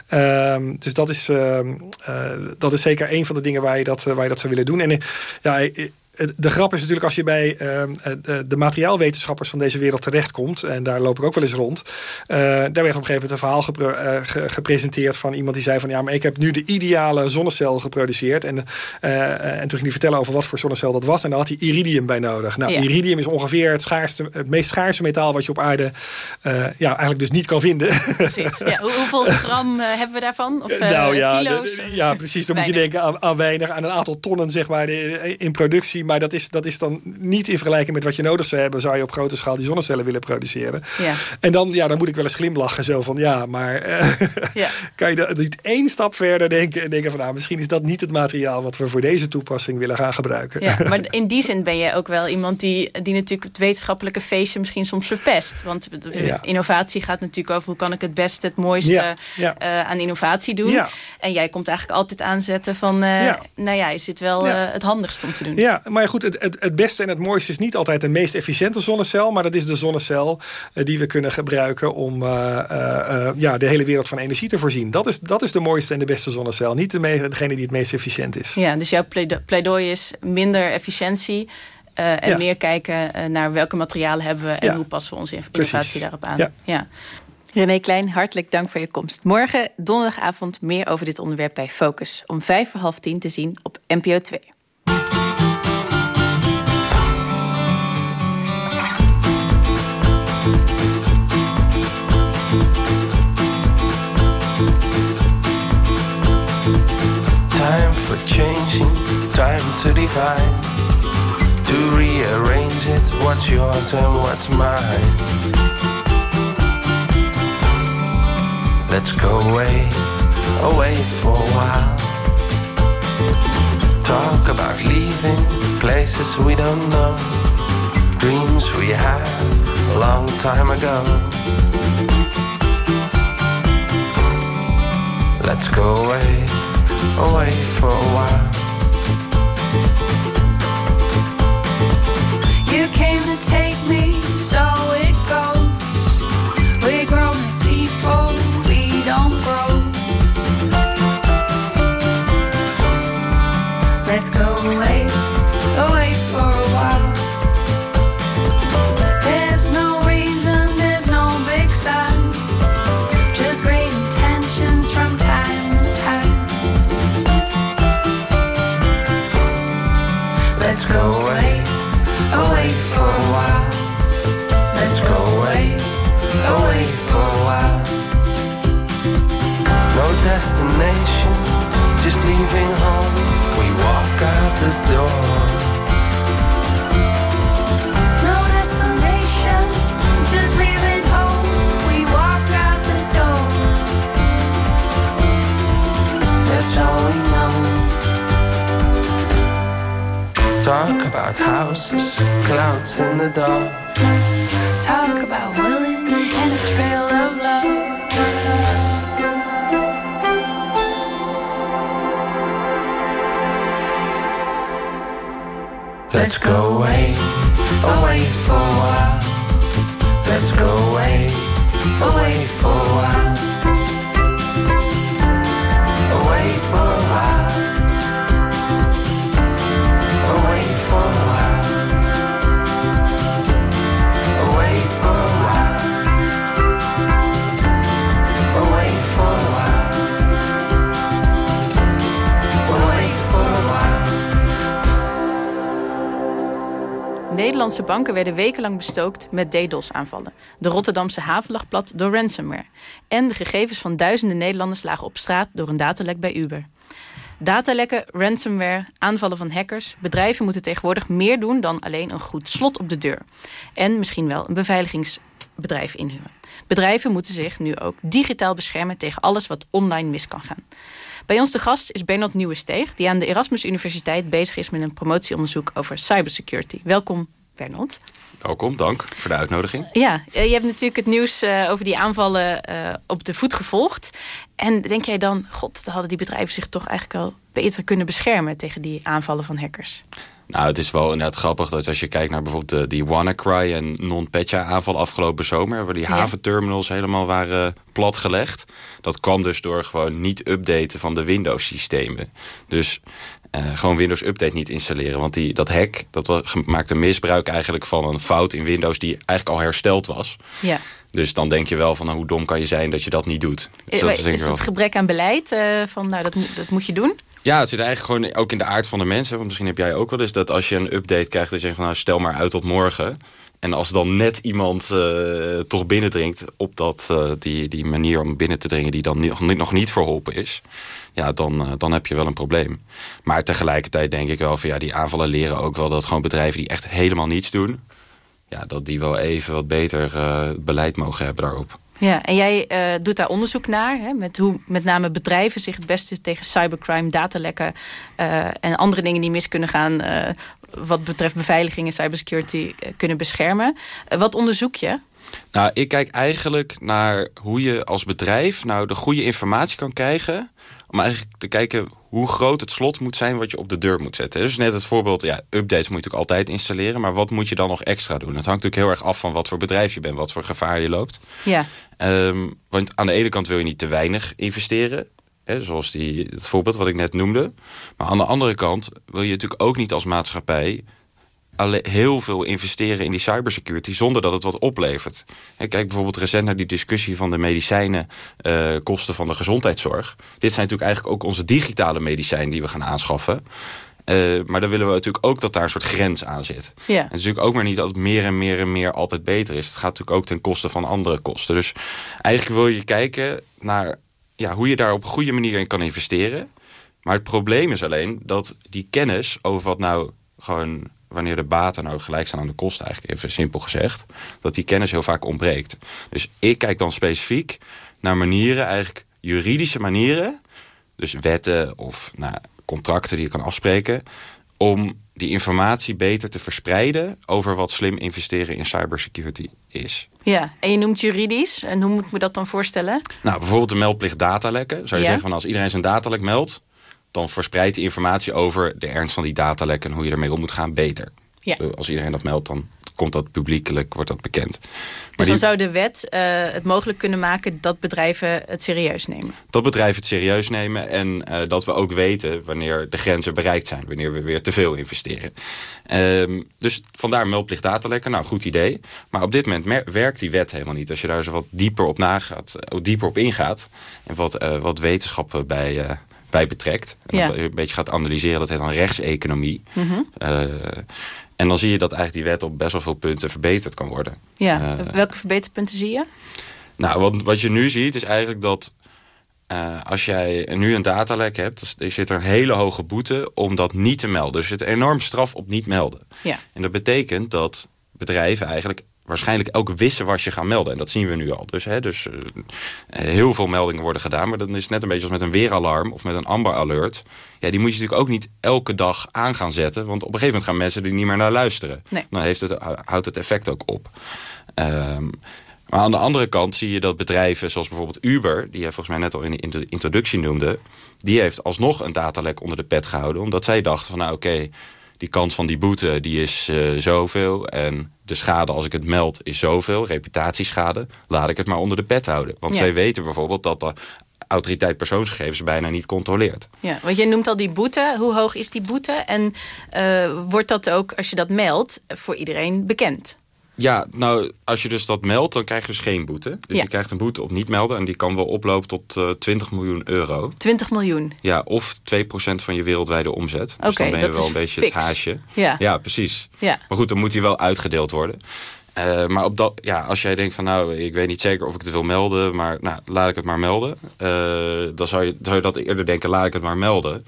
Ehm, dus dat is, ehm, eh, dat is zeker een van de dingen waar je dat, eh, waar je dat zou willen doen. En eh, ja, eh, de grap is natuurlijk als je bij ehm, eh, de, materiaalwetenschappers van deze wereld terechtkomt... en daar loop ik ook wel eens rond... eh, daar werd op een gegeven moment een verhaal gepre- eh, ge- gepresenteerd... van iemand die zei van ja, maar ik heb nu de ideale zonnecel geproduceerd. En, eh, en toen ging hij vertellen over wat voor zonnecel dat was. En daar had hij iridium bij nodig. Nou, Ja. iridium is ongeveer het, schaarste, het meest schaarse metaal... wat je op aarde eh, ja, eigenlijk dus niet kan vinden. Precies. Ja, hoe- hoeveel <laughs> gram eh, hebben we daarvan? Of eh, nou ja, kilo's? ja, precies. Dan moet je denken aan, aan weinig, aan een aantal tonnen zeg maar, in productie. Maar dat is, dat is dan niet in vergelijking met wat je nodig zou hebben... zou je op grote schaal die zonnecellen willen produceren. Ja. En dan, ja, dan moet ik wel eens glimlachen. Zo van, ja, maar eh, Ja. <laughs> kan je niet één stap verder denken... en denken van, nou, misschien is dat niet het materiaal... wat we voor deze toepassing willen gaan gebruiken. Ja, maar <laughs> in die zin ben je ook wel iemand die, die natuurlijk het wetenschappelijke feestje misschien soms verpest. Want Ja. innovatie gaat natuurlijk over hoe kan ik het beste, het mooiste eh, aan innovatie doen. En jij komt eigenlijk altijd aanzetten van, eh, nou ja, is dit wel eh, het handigst om te doen? Ja, maar ja, goed, het, het, het beste en het mooiste is niet altijd de meest efficiënte zonnecel. Maar dat is de zonnecel eh, die we kunnen gebruiken om eh, eh, ja, de hele wereld van energie te voorzien. Dat is, dat is de mooiste en de beste zonnecel. Niet de degene die het meest efficiënt is. Ja, dus jouw pleidooi is minder efficiëntie eh, en Ja. meer kijken naar welke materialen hebben we en Ja. hoe passen we onze Precies. innovatie daarop aan. Ja. Ja. René Klein, hartelijk dank voor je komst. Morgen, donderdagavond, meer over dit onderwerp bij Focus. Om vijf voor half tien te zien op NPO 2. Time to define, to rearrange it. What's yours and what's mine? Let's go away, away for a while. Talk about leaving places we don't know, dreams we had a long time ago. Let's go away, away for a while. We know. Talk about houses, clouds in the dark. Talk about willing Let's go away, away for a while. Let's go away, away for a while. Nederlandse banken werden wekenlang bestookt met DDoS-aanvallen. De Rotterdamse haven lag plat door ransomware. En de gegevens van duizenden Nederlanders lagen op straat door een datalek bij Uber. Datalekken, ransomware, aanvallen van hackers. Bedrijven moeten tegenwoordig meer doen dan alleen een goed slot op de deur. En misschien wel een beveiligingsbedrijf inhuren. Bedrijven moeten zich nu ook digitaal beschermen tegen alles wat online mis kan gaan. Bij ons de gast is Bernard Nieuwesteeg, die aan de Erasmus Universiteit bezig is met een promotieonderzoek over cybersecurity. Welkom, Bernard. Welkom, dank voor de uitnodiging. Ja, eh, je hebt natuurlijk het nieuws eh, over die aanvallen eh, op de voet gevolgd. En denk jij dan, god, dan hadden die bedrijven zich toch eigenlijk wel beter kunnen beschermen tegen die aanvallen van hackers? Nou, het is wel inderdaad grappig dat als je kijkt naar bijvoorbeeld de, die WannaCry en NotPetya aanval afgelopen zomer, waar die Ja. haventerminals helemaal waren platgelegd. Dat kwam dus door gewoon niet updaten van de Windows systemen. Dus eh, gewoon Windows Update niet installeren. Want die, dat hack, dat maakte misbruik eigenlijk van een fout in Windows die eigenlijk al hersteld was. Ja. Dus dan denk je wel van nou, hoe dom kan je zijn dat je dat niet doet. Dus dat is, wel- het gebrek aan beleid eh, van, nou, dat, dat moet je doen? Ja, het zit eigenlijk gewoon ook in de aard van de mensen. Want misschien heb jij ook wel eens dat als je een update krijgt... dat je zegt van nou, stel maar uit tot morgen. En als dan net iemand eh, toch binnendringt op dat, eh, die, die manier om binnen te dringen... die dan nog niet- nog niet verholpen is... ja, dan, eh, dan heb je wel een probleem. Maar tegelijkertijd denk ik wel van ja, die aanvallen leren ook wel... dat gewoon bedrijven die echt helemaal niets doen... ja, dat die wel even wat beter beleid mogen hebben daarop. Ja, en jij eh, doet daar onderzoek naar. Hè, met hoe met name bedrijven zich het beste tegen cybercrime, datalekken eh, en andere dingen die mis kunnen gaan. eh, wat betreft beveiliging en cybersecurity kunnen beschermen. Wat onderzoek je? Nou, ik kijk eigenlijk naar hoe je als bedrijf nou de goede informatie kan krijgen. Om eigenlijk te kijken hoe groot het slot moet zijn wat je op de deur moet zetten. Dus net het voorbeeld, ja, updates moet je natuurlijk altijd installeren. Maar wat moet je dan nog extra doen? Het hangt natuurlijk heel erg af van wat voor bedrijf je bent, wat voor gevaar je loopt. Ja, Ehm, want aan de ene kant wil je niet te weinig investeren. Hè, zoals die, het voorbeeld wat ik net noemde. Maar aan de andere kant wil je natuurlijk ook niet als maatschappij... heel veel investeren in die cybersecurity... zonder dat het wat oplevert. Kijk bijvoorbeeld recent naar die discussie van de medicijnen... eh, kosten van de gezondheidszorg. Dit zijn natuurlijk eigenlijk ook onze digitale medicijnen... die we gaan aanschaffen. Eh, maar dan willen we natuurlijk ook dat daar een soort grens aan zit. ja. En het is natuurlijk ook maar niet dat het meer en meer en meer altijd beter is. Het gaat natuurlijk ook ten koste van andere kosten. Dus eigenlijk wil je kijken naar ja, hoe je daar op een goede manier in kan investeren. Maar het probleem is alleen dat die kennis over wat nou gewoon wanneer de baten nou gelijk staan aan de kosten, eigenlijk even simpel gezegd, dat die kennis heel vaak ontbreekt. Dus ik kijk dan specifiek naar manieren, eigenlijk juridische manieren, dus wetten of nou, contracten die je kan afspreken, om die informatie beter te verspreiden over wat slim investeren in cybersecurity is. ja. En je noemt juridisch. En hoe moet ik me dat dan voorstellen? Nou, bijvoorbeeld de meldplicht datalekken. Zou je Ja. zeggen van als iedereen zijn datalek meldt, dan verspreidt die informatie over de ernst van die datalek en hoe je ermee om moet gaan beter. Ja. Als iedereen dat meldt, dan komt dat publiekelijk, wordt dat bekend. Maar Dus dan die, zou de wet eh, het mogelijk kunnen maken dat bedrijven het serieus nemen. dat bedrijven het serieus nemen en eh, dat we ook weten wanneer de grenzen bereikt zijn, wanneer we weer te veel investeren. Ehm, dus vandaar meldplicht datalekken, nou goed idee. Maar op dit moment werkt die wet helemaal niet. Als je daar zo wat dieper op nagaat, eh, dieper op ingaat en wat, eh, wat wetenschap bij, bij betrekt. En Ja. een beetje gaat analyseren, dat heet dan rechtseconomie. Eh, en dan zie je dat eigenlijk die wet op best wel veel punten verbeterd kan worden. Ja. Eh, Welke verbeterpunten zie je? nou, wat, wat je nu ziet is eigenlijk dat eh, als jij nu een datalek hebt, dus er zit er een hele hoge boete om dat niet te melden. Dus er zit een enorm straf op niet melden. Ja. En dat betekent dat bedrijven eigenlijk waarschijnlijk elk wisselwasje gaan melden. En dat zien we nu al. Dus, hè, dus eh, eh, heel veel meldingen worden gedaan. Maar dan is net een beetje als met een weeralarm of met een Amber Alert. Ja, die moet je natuurlijk ook niet elke dag aan gaan zetten. Want op een gegeven moment gaan mensen er niet meer naar luisteren. Nee. Dan heeft het, houdt het effect ook op. Ehm, maar aan de andere kant zie je dat bedrijven zoals bijvoorbeeld Uber... die je volgens mij net al in de- in de introductie noemde... die heeft alsnog een datalek onder de pet gehouden. Omdat zij dachten van nou oké, die kans van die boete die is eh, zoveel... en de schade als ik het meld is zoveel, reputatieschade... laat ik het maar onder de pet houden. Want Ja. zij weten bijvoorbeeld dat de autoriteit persoonsgegevens bijna niet controleert. Ja, want jij noemt al die boete. Hoe hoog is die boete? En eh, wordt dat ook, als je dat meldt, voor iedereen bekend? Ja, nou, als je dus dat meldt, dan krijg je dus geen boete. Dus Ja. je krijgt een boete op niet melden... en die kan wel oplopen tot eh 20 miljoen euro. 20 miljoen. Ja, of 2% van je wereldwijde omzet. Dus Oké, dan ben je dat wel is een beetje fix. het haasje. Ja. Ja, precies. Ja. Maar goed, dan moet die wel uitgedeeld worden. Eh, maar op dat, ja, als jij denkt van nou, ik weet niet zeker of ik het wil melden, maar nou, laat ik het maar melden. Eh, dan zou je, zou je dat eerder denken, laat ik het maar melden.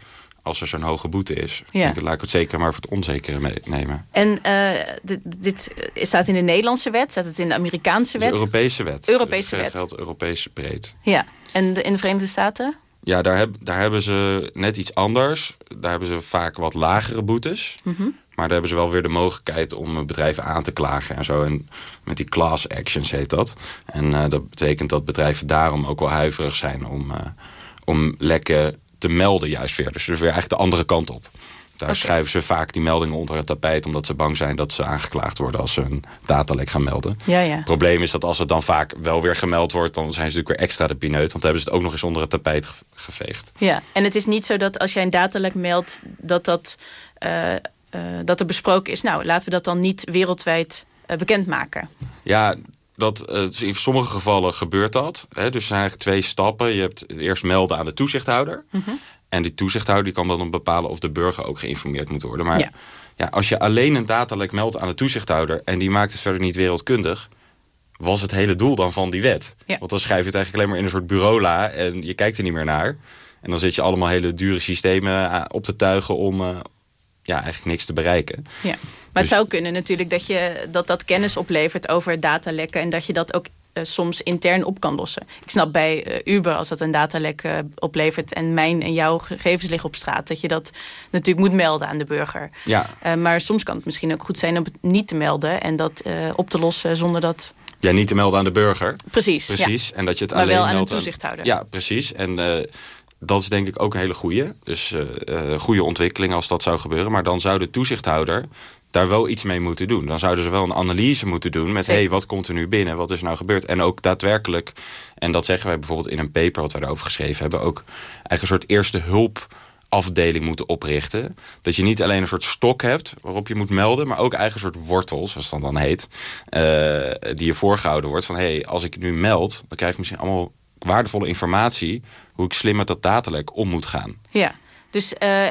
Als er zo'n hoge boete is. Ja. Ik, laat ik het zeker maar voor het onzekere meenemen. En eh, dit, dit staat in de Nederlandse wet, staat het in de Amerikaanse wet? een Europese wet. Europese dus het wet. geldt Europees breed. Ja. En de, in de Verenigde Staten? Ja, daar, heb, daar hebben ze net iets anders. Daar hebben ze vaak wat lagere boetes. Mhm. Maar daar hebben ze wel weer de mogelijkheid om bedrijven aan te klagen en zo. En met die class actions heet dat. En eh, dat betekent dat bedrijven daarom ook wel huiverig zijn om, eh, om lekken te melden juist weer. Dus weer eigenlijk de andere kant op. Daar schuiven ze vaak die meldingen onder het tapijt... omdat ze bang zijn dat ze aangeklaagd worden als ze een datalek gaan melden. Ja, ja. Het probleem is dat als het dan vaak wel weer gemeld wordt... dan zijn ze natuurlijk weer extra de pineut. Want dan hebben ze het ook nog eens onder het tapijt ge- geveegd. Ja, en het is niet zo dat als jij een datalek meldt, dat, dat, eh, eh, dat er besproken is. Nou, laten we dat dan niet wereldwijd eh, bekendmaken. Ja, dat, eh, in sommige gevallen gebeurt dat. Hè. Dus er zijn eigenlijk twee stappen. Je hebt eerst melden aan de toezichthouder. En die toezichthouder die kan dan bepalen of de burger ook geïnformeerd moet worden. Maar Ja. ja. als je alleen een datalek meldt aan de toezichthouder... en die maakt het verder niet wereldkundig... was het hele doel dan van die wet. Ja. Want dan schrijf je het eigenlijk alleen maar in een soort bureaula... en je kijkt er niet meer naar. En dan zit je allemaal hele dure systemen eh, op te tuigen... om eh, ja, eigenlijk niks te bereiken. Ja. Maar Dus- het zou kunnen natuurlijk dat, je, dat dat kennis oplevert over datalekken... en dat je dat ook eh, soms intern op kan lossen. Ik snap bij eh, Uber als dat een datalek eh, oplevert... en mijn en jouw gegevens liggen op straat... dat je dat natuurlijk moet melden aan de burger. Ja, maar soms kan het misschien ook goed zijn om het niet te melden... en dat op te lossen zonder dat... ja, niet te melden aan de burger. Precies, ja. Precies. En dat je het Maar alleen wel aan meldt toezichthouder. Ja, precies. En dat is denk ik ook een hele goede. Dus eh, goede ontwikkeling als dat zou gebeuren. Maar dan zou de toezichthouder daar wel iets mee moeten doen. Dan zouden ze wel een analyse moeten doen met... hé, hey, wat komt er nu binnen? Wat is er nou gebeurd? En ook daadwerkelijk, en dat zeggen wij bijvoorbeeld in een paper... wat wij daarover geschreven hebben... ook eigenlijk een soort eerste hulp afdeling moeten oprichten. Dat je niet alleen een soort stok hebt waarop je moet melden... maar ook eigen soort wortels, zoals het dan heet... eh, die je voorgehouden wordt van... hé, hey, als ik nu meld, dan krijg ik misschien allemaal waardevolle informatie... hoe ik slim met dat datalek om moet gaan. Ja. Dus eh,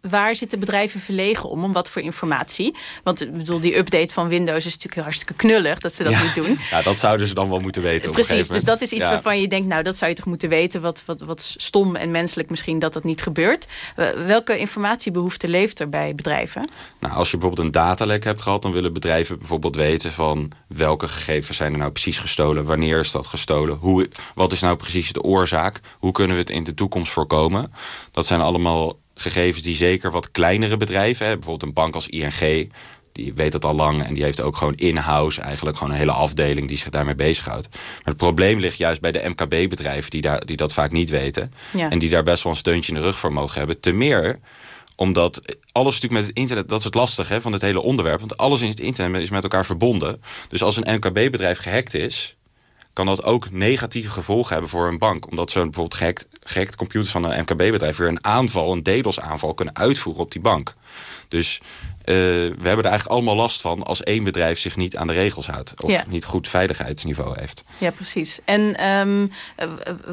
waar zitten bedrijven verlegen om? Om wat voor informatie? Want ik bedoel, die update van Windows is natuurlijk heel hartstikke knullig dat ze dat ja. niet doen. Ja, dat zouden ze dan wel moeten weten Precies, dus dat is iets Ja. waarvan je denkt, nou dat zou je toch moeten weten. Wat, wat, wat stom en menselijk misschien dat dat niet gebeurt. Eh, welke informatiebehoefte leeft er bij bedrijven? Nou, als je bijvoorbeeld een datalek hebt gehad... dan willen bedrijven bijvoorbeeld weten van... welke gegevens zijn er nou precies gestolen? Wanneer is dat gestolen? Hoe, wat is nou precies de oorzaak? Hoe kunnen we het in de toekomst voorkomen? Dat zijn allemaal gegevens die zeker wat kleinere bedrijven... Hè, bijvoorbeeld een bank als ING... die weet dat al lang en die heeft ook gewoon in-house... eigenlijk gewoon een hele afdeling die zich daarmee bezighoudt. Maar het probleem ligt juist bij de MKB-bedrijven... Die, daar, die dat vaak niet weten... Ja. en die daar best wel een steuntje in de rug voor mogen hebben. Te meer omdat alles natuurlijk met het internet, dat is het lastige van het hele onderwerp. Want alles in het internet is met elkaar verbonden. Dus als een MKB-bedrijf gehackt is, kan dat ook negatieve gevolgen hebben voor een bank. Omdat zo'n bijvoorbeeld gehackt, gehackt computers van een MKB-bedrijf weer een aanval, een DDoS-aanval kunnen uitvoeren op die bank. Dus eh, we hebben er eigenlijk allemaal last van als één bedrijf zich niet aan de regels houdt. Of Ja. niet goed veiligheidsniveau heeft. Ja, precies. En ehm, eh,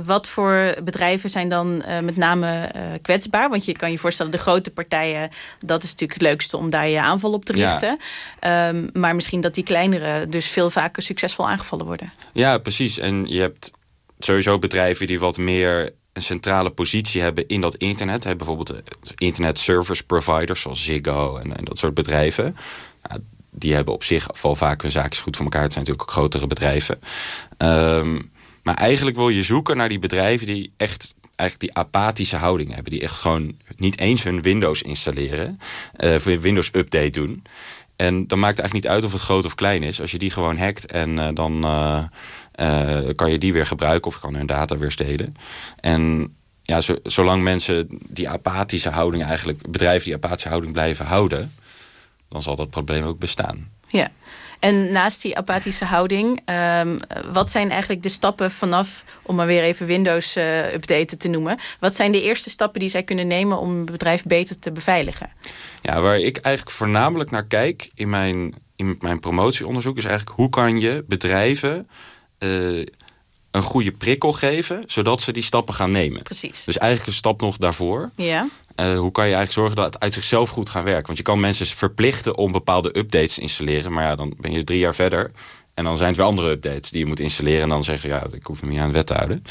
wat voor bedrijven zijn dan eh, met name eh, kwetsbaar? Want je kan je voorstellen, de grote partijen... dat is natuurlijk het leukste om daar je aanval op te Ja. richten. Ehm, maar misschien dat die kleinere dus veel vaker succesvol aangevallen worden. Ja, precies. En je hebt sowieso bedrijven die wat meer een centrale positie hebben in dat internet. Hè, bijvoorbeeld eh, internet service providers zoals Ziggo en, en dat soort bedrijven. Nou, die hebben op zich wel vaak hun zaakjes goed voor elkaar. Het zijn natuurlijk ook grotere bedrijven. Ehm, maar eigenlijk wil je zoeken naar die bedrijven die echt eigenlijk die apathische houding hebben. Die echt gewoon niet eens hun Windows installeren. eh, of een Windows update doen. En dan maakt het eigenlijk niet uit of het groot of klein is. Als je die gewoon hackt en eh, dan eh, kan je die weer gebruiken... of kan hun data weer stelen. En ja, zo- zolang mensen die apathische houding eigenlijk... bedrijven die apathische houding blijven houden... dan zal dat probleem ook bestaan. Ja. En naast die apathische houding, ehm, wat zijn eigenlijk de stappen vanaf, om maar weer even Windows eh updaten te noemen. Wat zijn de eerste stappen die zij kunnen nemen om een bedrijf beter te beveiligen? Ja, waar ik eigenlijk voornamelijk naar kijk in mijn, in mijn promotieonderzoek... is eigenlijk hoe kan je bedrijven eh, een goede prikkel geven... zodat ze die stappen gaan nemen. Precies. Dus eigenlijk een stap nog daarvoor. Ja, Eh, hoe kan je eigenlijk zorgen dat het uit zichzelf goed gaat werken? Want je kan mensen verplichten om bepaalde updates te installeren. Maar ja, dan ben je drie jaar verder. En dan zijn het weer andere updates die je moet installeren. En dan zeggen ze, ja, ik hoef me niet aan de wet te houden.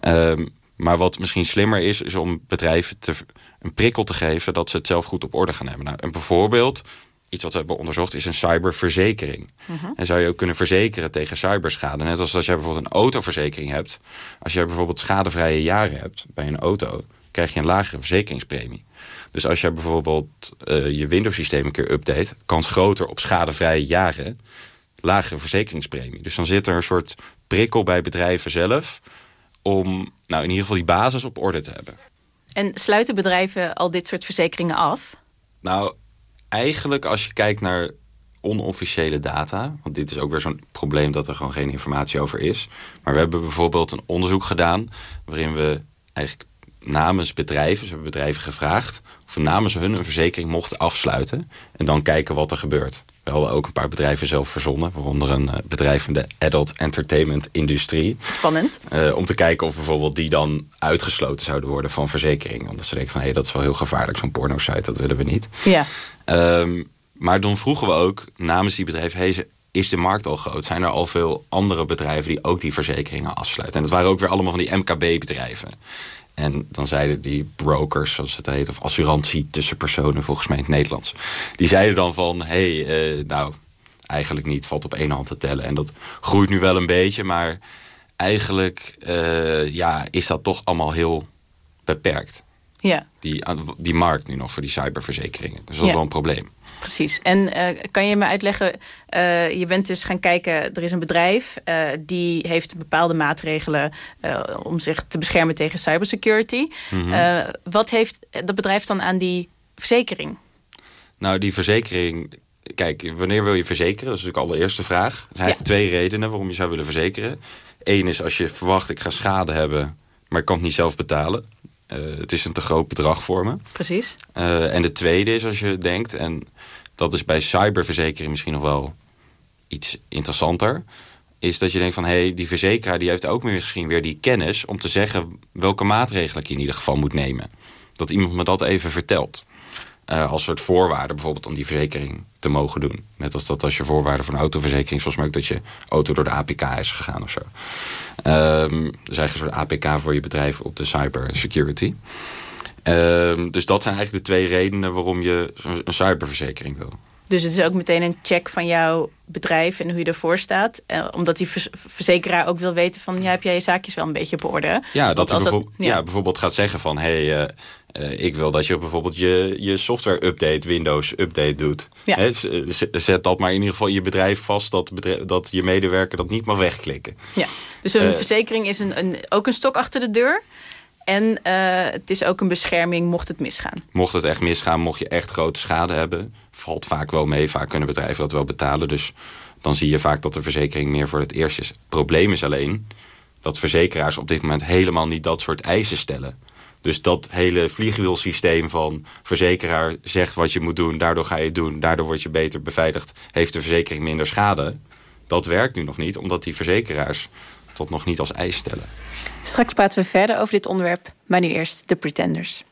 Ehm, maar wat misschien slimmer is, is om bedrijven te, een prikkel te geven... dat ze het zelf goed op orde gaan hebben. Nou, en bijvoorbeeld, iets wat we hebben onderzocht, is een cyberverzekering. En zou je ook kunnen verzekeren tegen cyberschade. Net als als je bijvoorbeeld een autoverzekering hebt. Als je bijvoorbeeld schadevrije jaren hebt bij een auto... krijg je een lagere verzekeringspremie. Dus als je bijvoorbeeld eh, je Windows-systeem een keer update... kans groter op schadevrije jaren, lagere verzekeringspremie. Dus dan zit er een soort prikkel bij bedrijven zelf... om nou, in ieder geval die basis op orde te hebben. en sluiten bedrijven al dit soort verzekeringen af? Nou, eigenlijk als je kijkt naar onofficiële data... want dit is ook weer zo'n probleem dat er gewoon geen informatie over is... maar we hebben bijvoorbeeld een onderzoek gedaan... waarin we eigenlijk namens bedrijven, ze hebben bedrijven gevraagd... of we namens hun een verzekering mochten afsluiten... en dan kijken wat er gebeurt. We hadden ook een paar bedrijven zelf verzonnen... waaronder een eh, bedrijf in de adult entertainment industrie. Spannend. Eh, om te kijken of bijvoorbeeld die dan uitgesloten zouden worden van verzekering. Omdat ze denken van, hé, dat is wel heel gevaarlijk, zo'n porno-site, dat willen we niet. Ja. Ehm, maar dan vroegen we ook namens die bedrijven... Hey, is de markt al groot? Zijn er al veel andere bedrijven die ook die verzekeringen afsluiten? En dat waren ook weer allemaal van die MKB-bedrijven. En dan zeiden die brokers, zoals het heet... of assurantie tussen personen, volgens mij in het Nederlands... die zeiden dan van, hé, hey, eh, nou, eigenlijk niet. Valt op één hand te tellen. En dat groeit nu wel een beetje, maar eigenlijk eh, ja, is dat toch allemaal heel beperkt. Ja. Die, die markt nu nog voor die cyberverzekeringen. Dus dat is wel een probleem. Precies. En eh, kan je me uitleggen, eh, je bent dus gaan kijken, er is een bedrijf eh, die heeft bepaalde maatregelen om zich te beschermen tegen cybersecurity. Mhm. Wat heeft dat bedrijf dan aan die verzekering? Nou, die verzekering... Kijk, wanneer wil je verzekeren? Dat is natuurlijk de allereerste vraag. Er zijn eigenlijk twee redenen waarom je zou willen verzekeren. Eén is als je verwacht, ik ga schade hebben... maar ik kan het niet zelf betalen. Eh, het is een te groot bedrag voor me. Precies. Eh, en de tweede is als je denkt... en dat is bij cyberverzekering misschien nog wel iets interessanter... is dat je denkt van... hé, hey, die verzekeraar die heeft ook misschien weer die kennis... om te zeggen welke maatregelen ik in ieder geval moet nemen. Dat iemand me dat even vertelt. Eh, als soort voorwaarde bijvoorbeeld om die verzekering te mogen doen. Net als dat als je voorwaarde voor een autoverzekering... volgens mij ook dat je auto door de APK is gegaan of zo. Ehm dus eigenlijk een soort APK voor je bedrijf op de cybersecurity. Ehm dus dat zijn eigenlijk de twee redenen waarom je een cyberverzekering wil. Dus het is ook meteen een check van jouw bedrijf en hoe je ervoor staat. Eh, omdat die verzekeraar ook wil weten van... Ja, heb jij je zaakjes wel een beetje op orde? Ja, dat hij bijvoorbeeld, ja. bijvoorbeeld gaat zeggen van... hé, hey, eh, eh, ik wil dat je bijvoorbeeld je, je software-update, Windows-update doet. Ja. Hè, z- z- zet dat maar in ieder geval in je bedrijf vast... dat, bedrijf, dat je medewerker dat niet mag wegklikken. Ja, dus een Eh, verzekering is een, een, ook een stok achter de deur. En eh, het is ook een bescherming mocht het misgaan. Mocht het echt misgaan, mocht je echt grote schade hebben... valt vaak wel mee, vaak kunnen bedrijven dat wel betalen. Dus dan zie je vaak dat de verzekering meer voor het eerst is. Het probleem is alleen dat verzekeraars op dit moment... helemaal niet dat soort eisen stellen. Dus dat hele vliegwielsysteem van verzekeraar zegt wat je moet doen... daardoor ga je het doen, daardoor word je beter beveiligd... heeft de verzekering minder schade. Dat werkt nu nog niet, omdat die verzekeraars dat nog niet als eis stellen. Straks praten we verder over dit onderwerp. Maar nu eerst de Pretenders.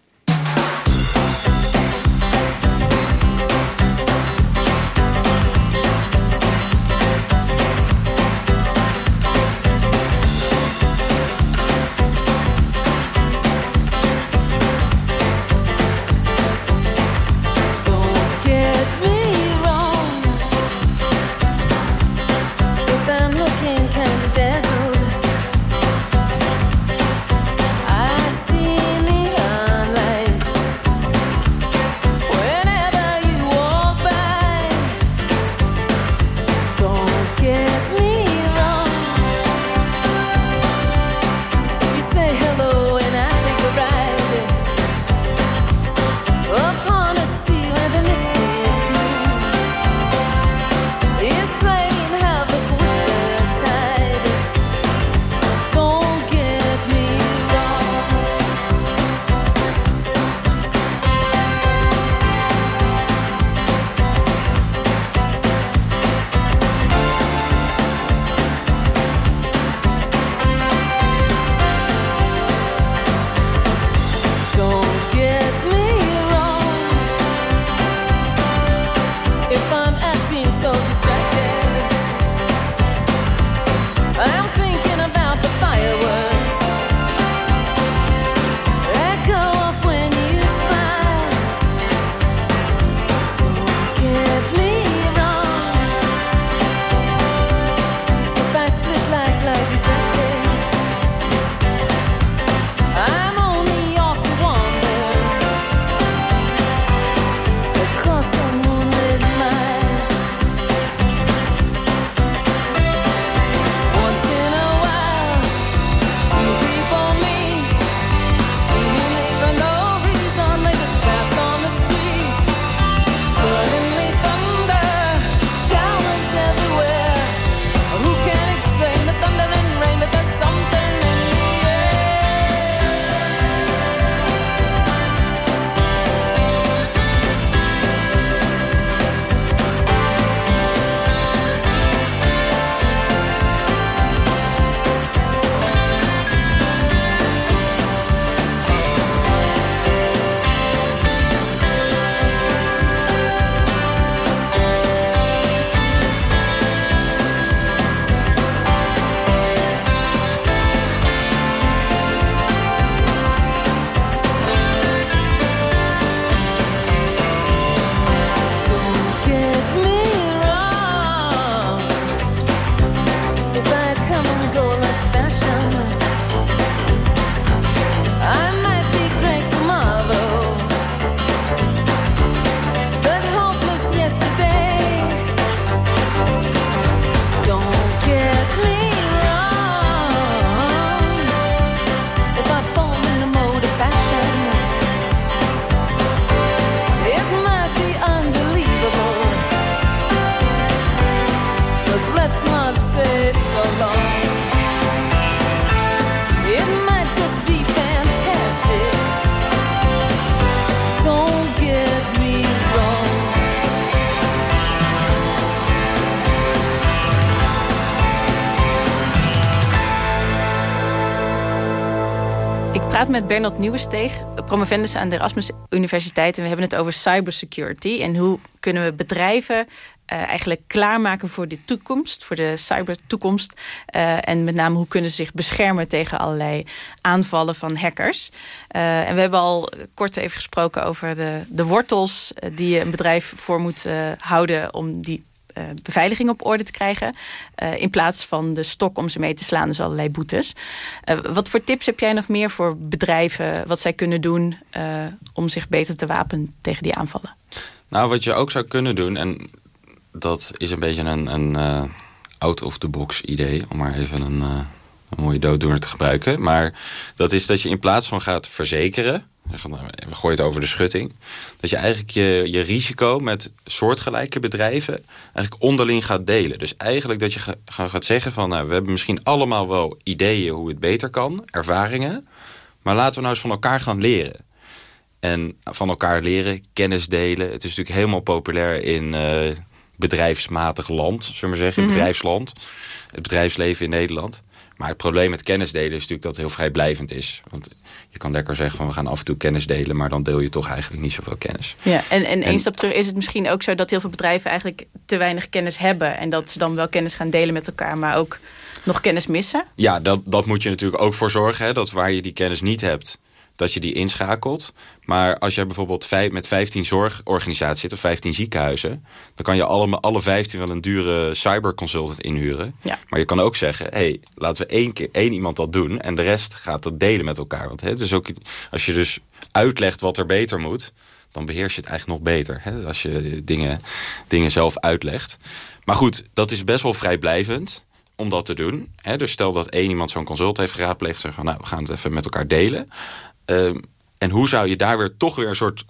Met Bernard Nieuwensteeg, promovendus aan de Erasmus Universiteit. En we hebben het over cybersecurity. En hoe kunnen we bedrijven uh, eigenlijk klaarmaken voor de toekomst, voor de cybertoekomst. Uh, en met name hoe kunnen ze zich beschermen tegen allerlei aanvallen van hackers. Uh, en we hebben al kort even gesproken over de, de wortels die een bedrijf voor moet houden om die uh, beveiliging op orde te krijgen. Uh, in plaats van de stok om ze mee te slaan, dus allerlei boetes. Uh, wat voor tips heb jij nog meer voor bedrijven, wat zij kunnen doen om zich beter te wapenen tegen die aanvallen? Nou, wat je ook zou kunnen doen, en dat is een beetje een, een out-of-the-box idee, om maar even een, een mooie dooddoener te gebruiken. Maar dat is dat je in plaats van gaat verzekeren we gooien het over de schutting. Dat je eigenlijk je, je risico met soortgelijke bedrijven eigenlijk onderling gaat delen. Dus eigenlijk dat je gaat zeggen van nou, we hebben misschien allemaal wel ideeën hoe het beter kan, ervaringen. Maar laten we nou eens van elkaar gaan leren. En van elkaar leren, kennis delen. Het is natuurlijk helemaal populair in uh, bedrijfsmatig land, zullen we maar zeggen. Mm Bedrijfsland. Het bedrijfsleven in Nederland. Maar het probleem met kennis delen is natuurlijk dat het heel vrijblijvend is. Want je kan lekker zeggen van we gaan af en toe kennis delen... maar dan deel je toch eigenlijk niet zoveel kennis. Ja, en, en één stap terug is het misschien ook zo dat heel veel bedrijven... eigenlijk te weinig kennis hebben. En dat ze dan wel kennis gaan delen met elkaar, maar ook nog kennis missen? Ja, dat, dat moet je natuurlijk ook voor zorgen. Hè, dat waar je die kennis niet hebt dat je die inschakelt. Maar als je bijvoorbeeld met 15 zorgorganisaties zit of 15 ziekenhuizen, dan kan je allemaal, alle 15 wel een dure cyberconsultant inhuren. Ja. Maar je kan ook zeggen, hey, laten we één keer één iemand dat doen en de rest gaat dat delen met elkaar. Want hè, dus ook als je dus uitlegt wat er beter moet, dan beheers je het eigenlijk nog beter. Hè, als je dingen, dingen zelf uitlegt. Maar goed, dat is best wel vrijblijvend om dat te doen. dus stel dat één iemand zo'n consult heeft geraadpleegd... zeg van, nou, we gaan het even met elkaar delen. Ehm, en hoe zou je daar weer toch weer een soort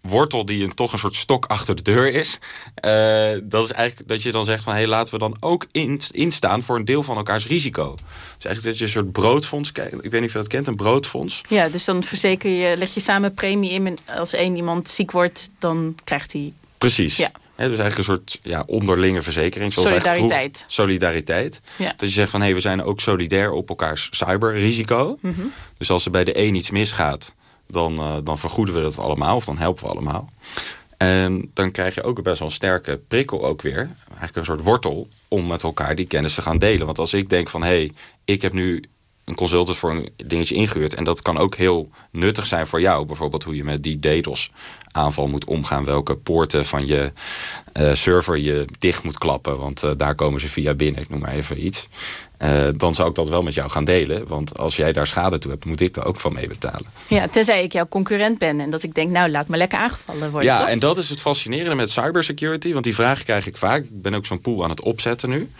wortel die een, toch een soort stok achter de deur is. Uh, dat is eigenlijk dat je dan zegt van... hé, hey, laten we dan ook in, instaan voor een deel van elkaars risico. Dus eigenlijk dat je een soort broodfonds... Ik weet niet of je dat kent, een broodfonds. Ja, dus dan verzeker je, leg je samen premie in... en als één iemand ziek wordt, dan krijgt hij... Precies. Ja. Dus eigenlijk een soort ja, onderlinge verzekering. Zoals solidariteit. Vroeg, solidariteit. Ja. Dat je zegt van hé, hey, we zijn ook solidair op elkaars cyberrisico. Mm -hmm. Dus als er bij de een iets misgaat, dan, uh, dan vergoeden we dat allemaal. Of dan helpen we allemaal. En dan krijg je ook best wel een sterke prikkel ook weer. Eigenlijk een soort wortel om met elkaar die kennis te gaan delen. Want als ik denk van hé, hey, ik heb nu een consultant voor een dingetje ingehuurd. En dat kan ook heel nuttig zijn voor jou. Bijvoorbeeld hoe je met die DDoS aanval moet omgaan. Welke poorten van je uh, server je dicht moet klappen. Want uh, daar komen ze via binnen. Ik noem maar even iets. Uh, dan zou ik dat wel met jou gaan delen. Want als jij daar schade toe hebt, moet ik daar ook van mee betalen. Ja, tenzij ik jouw concurrent ben. En dat ik denk, nou laat me lekker aangevallen worden. Ja, toch? en dat is het fascinerende met cybersecurity. Want die vraag krijg ik vaak. Ik ben ook zo'n pool aan het opzetten nu.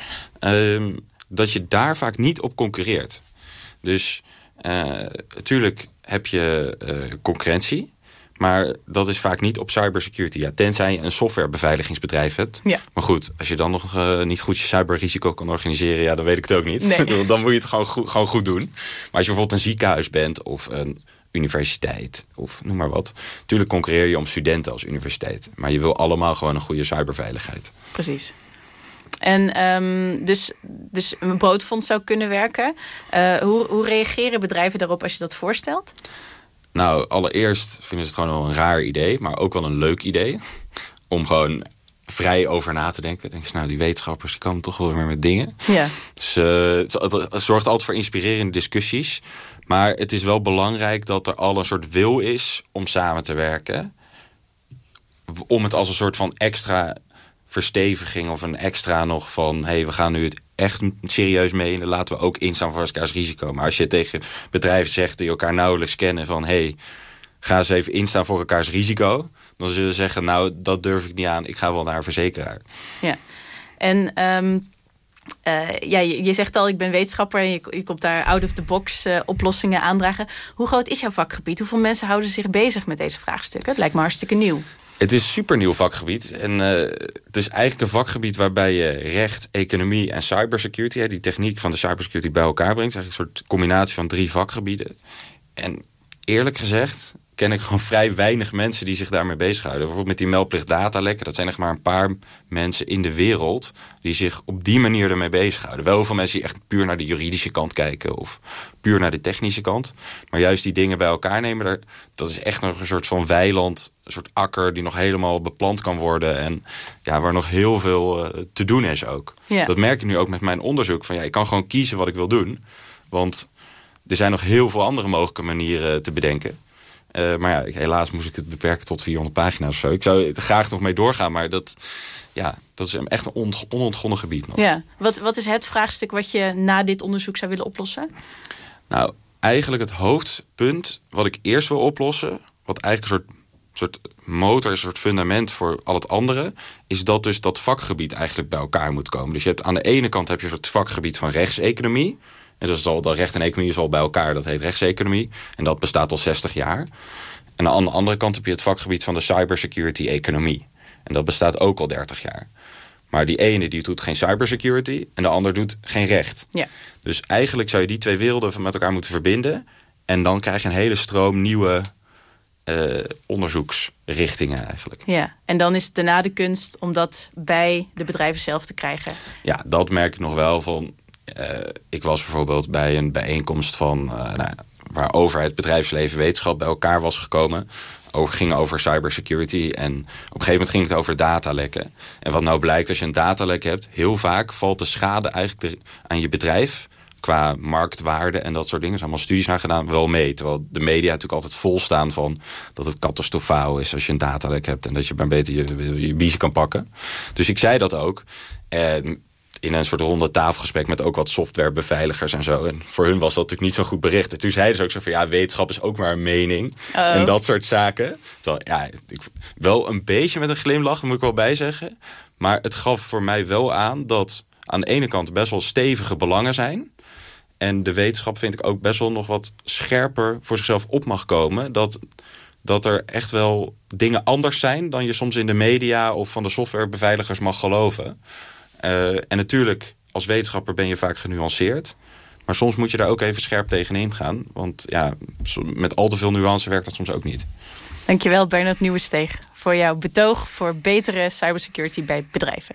Uh, dat je daar vaak niet op concurreert. Dus natuurlijk heb je concurrentie. Maar dat is vaak niet op cybersecurity. Ja, tenzij je een softwarebeveiligingsbedrijf hebt. Ja. Maar goed, als je dan nog uh, niet goed je cyberrisico kan organiseren... ja, dan weet ik het ook niet. Nee. <laughs> dan moet je het gewoon goed, gewoon goed doen. Maar als je bijvoorbeeld een ziekenhuis bent of een universiteit of noem maar wat. Tuurlijk concurreer je om studenten als universiteit. Maar je wil allemaal gewoon een goede cyberveiligheid. Precies. En um, dus, dus een broodfonds zou kunnen werken. Uh, hoe, hoe reageren bedrijven daarop als je dat voorstelt? Nou, allereerst vinden ze het gewoon wel een raar idee, maar ook wel een leuk idee. <laughs> Om gewoon vrij over na te denken. Denk je, nou, die wetenschappers die komen toch wel weer met dingen. Ja. Dus uh, het, het, zorgt altijd voor inspirerende discussies. Maar het is wel belangrijk dat er al een soort wil is om samen te werken. Om het als een soort van extra versteviging of een extra nog van... hey, we gaan nu het echt serieus mee en laten we ook instaan voor elkaars risico. Maar als je tegen bedrijven zegt die elkaar nauwelijks kennen van... hey, ga eens even instaan voor elkaars risico... dan zullen ze zeggen, nou, dat durf ik niet aan. Ik ga wel naar een verzekeraar. Ja, en... Um... Uh, ja, je, zegt al, ik ben wetenschapper en je, komt daar out-of-the-box uh, oplossingen aandragen. Hoe groot is jouw vakgebied? Hoeveel mensen houden zich bezig met deze vraagstukken? Het lijkt me hartstikke nieuw. Het is een super nieuw vakgebied. En uh, het is eigenlijk een vakgebied waarbij je recht, economie en cybersecurity... Hè, die techniek van de cybersecurity bij elkaar brengt. Het is eigenlijk een soort combinatie van drie vakgebieden. En eerlijk gezegd, ken ik gewoon vrij weinig mensen die zich daarmee bezighouden. Bijvoorbeeld met die meldplicht datalekken. Dat zijn echt maar een paar mensen in de wereld die zich op die manier ermee bezighouden. Wel veel mensen die echt puur naar de juridische kant kijken of puur naar de technische kant. Maar juist die dingen bij elkaar nemen, daar, dat is echt nog een soort van weiland, een soort akker die nog helemaal beplant kan worden. En ja, waar nog heel veel eh, te doen is ook. Ja. Dat merk ik nu ook met mijn onderzoek. Van ja, ik kan gewoon kiezen wat ik wil doen. Want er zijn nog heel veel andere mogelijke manieren te bedenken. Eh, maar ja, helaas moest ik het beperken tot 400 pagina's of zo. Ik zou er graag nog mee doorgaan, maar dat, ja, dat is echt een on- onontgonnen gebied nog. Ja. Wat, wat is het vraagstuk wat je na dit onderzoek zou willen oplossen? Nou, eigenlijk het hoofdpunt wat ik eerst wil oplossen... wat eigenlijk een soort, soort motor een soort fundament voor al het andere... is dat dus dat vakgebied eigenlijk bij elkaar moet komen. Dus je hebt aan de ene kant heb je een soort vakgebied van rechtseconomie... En dat is al, dat recht en economie is al bij elkaar, dat heet rechtseconomie. En dat bestaat al 60 jaar. En aan de andere kant heb je het vakgebied van de cybersecurity economie. En dat bestaat ook al 30 jaar. Maar die ene die doet geen cybersecurity en de ander doet geen recht. Ja. Dus eigenlijk zou je die twee werelden met elkaar moeten verbinden. En dan krijg je een hele stroom nieuwe eh, onderzoeksrichtingen eigenlijk. Ja, en dan is het daarna de kunst om dat bij de bedrijven zelf te krijgen. Ja, dat merk ik nog wel van. Eh, ik was bijvoorbeeld bij een bijeenkomst van eh, nou, waar overheid, bedrijfsleven, wetenschap bij elkaar was gekomen. Over, ging over cybersecurity. En op een gegeven moment ging het over datalekken. En wat nou blijkt, als je een datalek hebt, heel vaak valt de schade eigenlijk aan je bedrijf qua marktwaarde en dat soort dingen. Er zijn allemaal studies naar gedaan, wel mee. Terwijl de media natuurlijk altijd vol staan van dat het catastrofaal is als je een datalek hebt en dat je maar beter je, je biezen kan pakken. Dus ik zei dat ook. En in een soort ronde tafelgesprek met ook wat softwarebeveiligers en zo. En voor hun was dat natuurlijk niet zo goed bericht. En toen zeiden ze ook zo van ja, wetenschap is ook maar een mening. Oh. En dat soort zaken. Terwijl, ja, ik, wel een beetje met een glimlach, daar moet ik wel bij zeggen. Maar het gaf voor mij wel aan dat aan de ene kant best wel stevige belangen zijn. En de wetenschap vind ik ook best wel nog wat scherper voor zichzelf op mag komen. Dat, dat er echt wel dingen anders zijn dan je soms in de media of van de softwarebeveiligers mag geloven. Eh, en natuurlijk, als wetenschapper ben je vaak genuanceerd. Maar soms moet je daar ook even scherp tegenin gaan. Want ja, met al te veel nuance werkt dat soms ook niet. Dankjewel Bernard Nieuwensteeg voor jouw betoog voor betere cybersecurity bij bedrijven.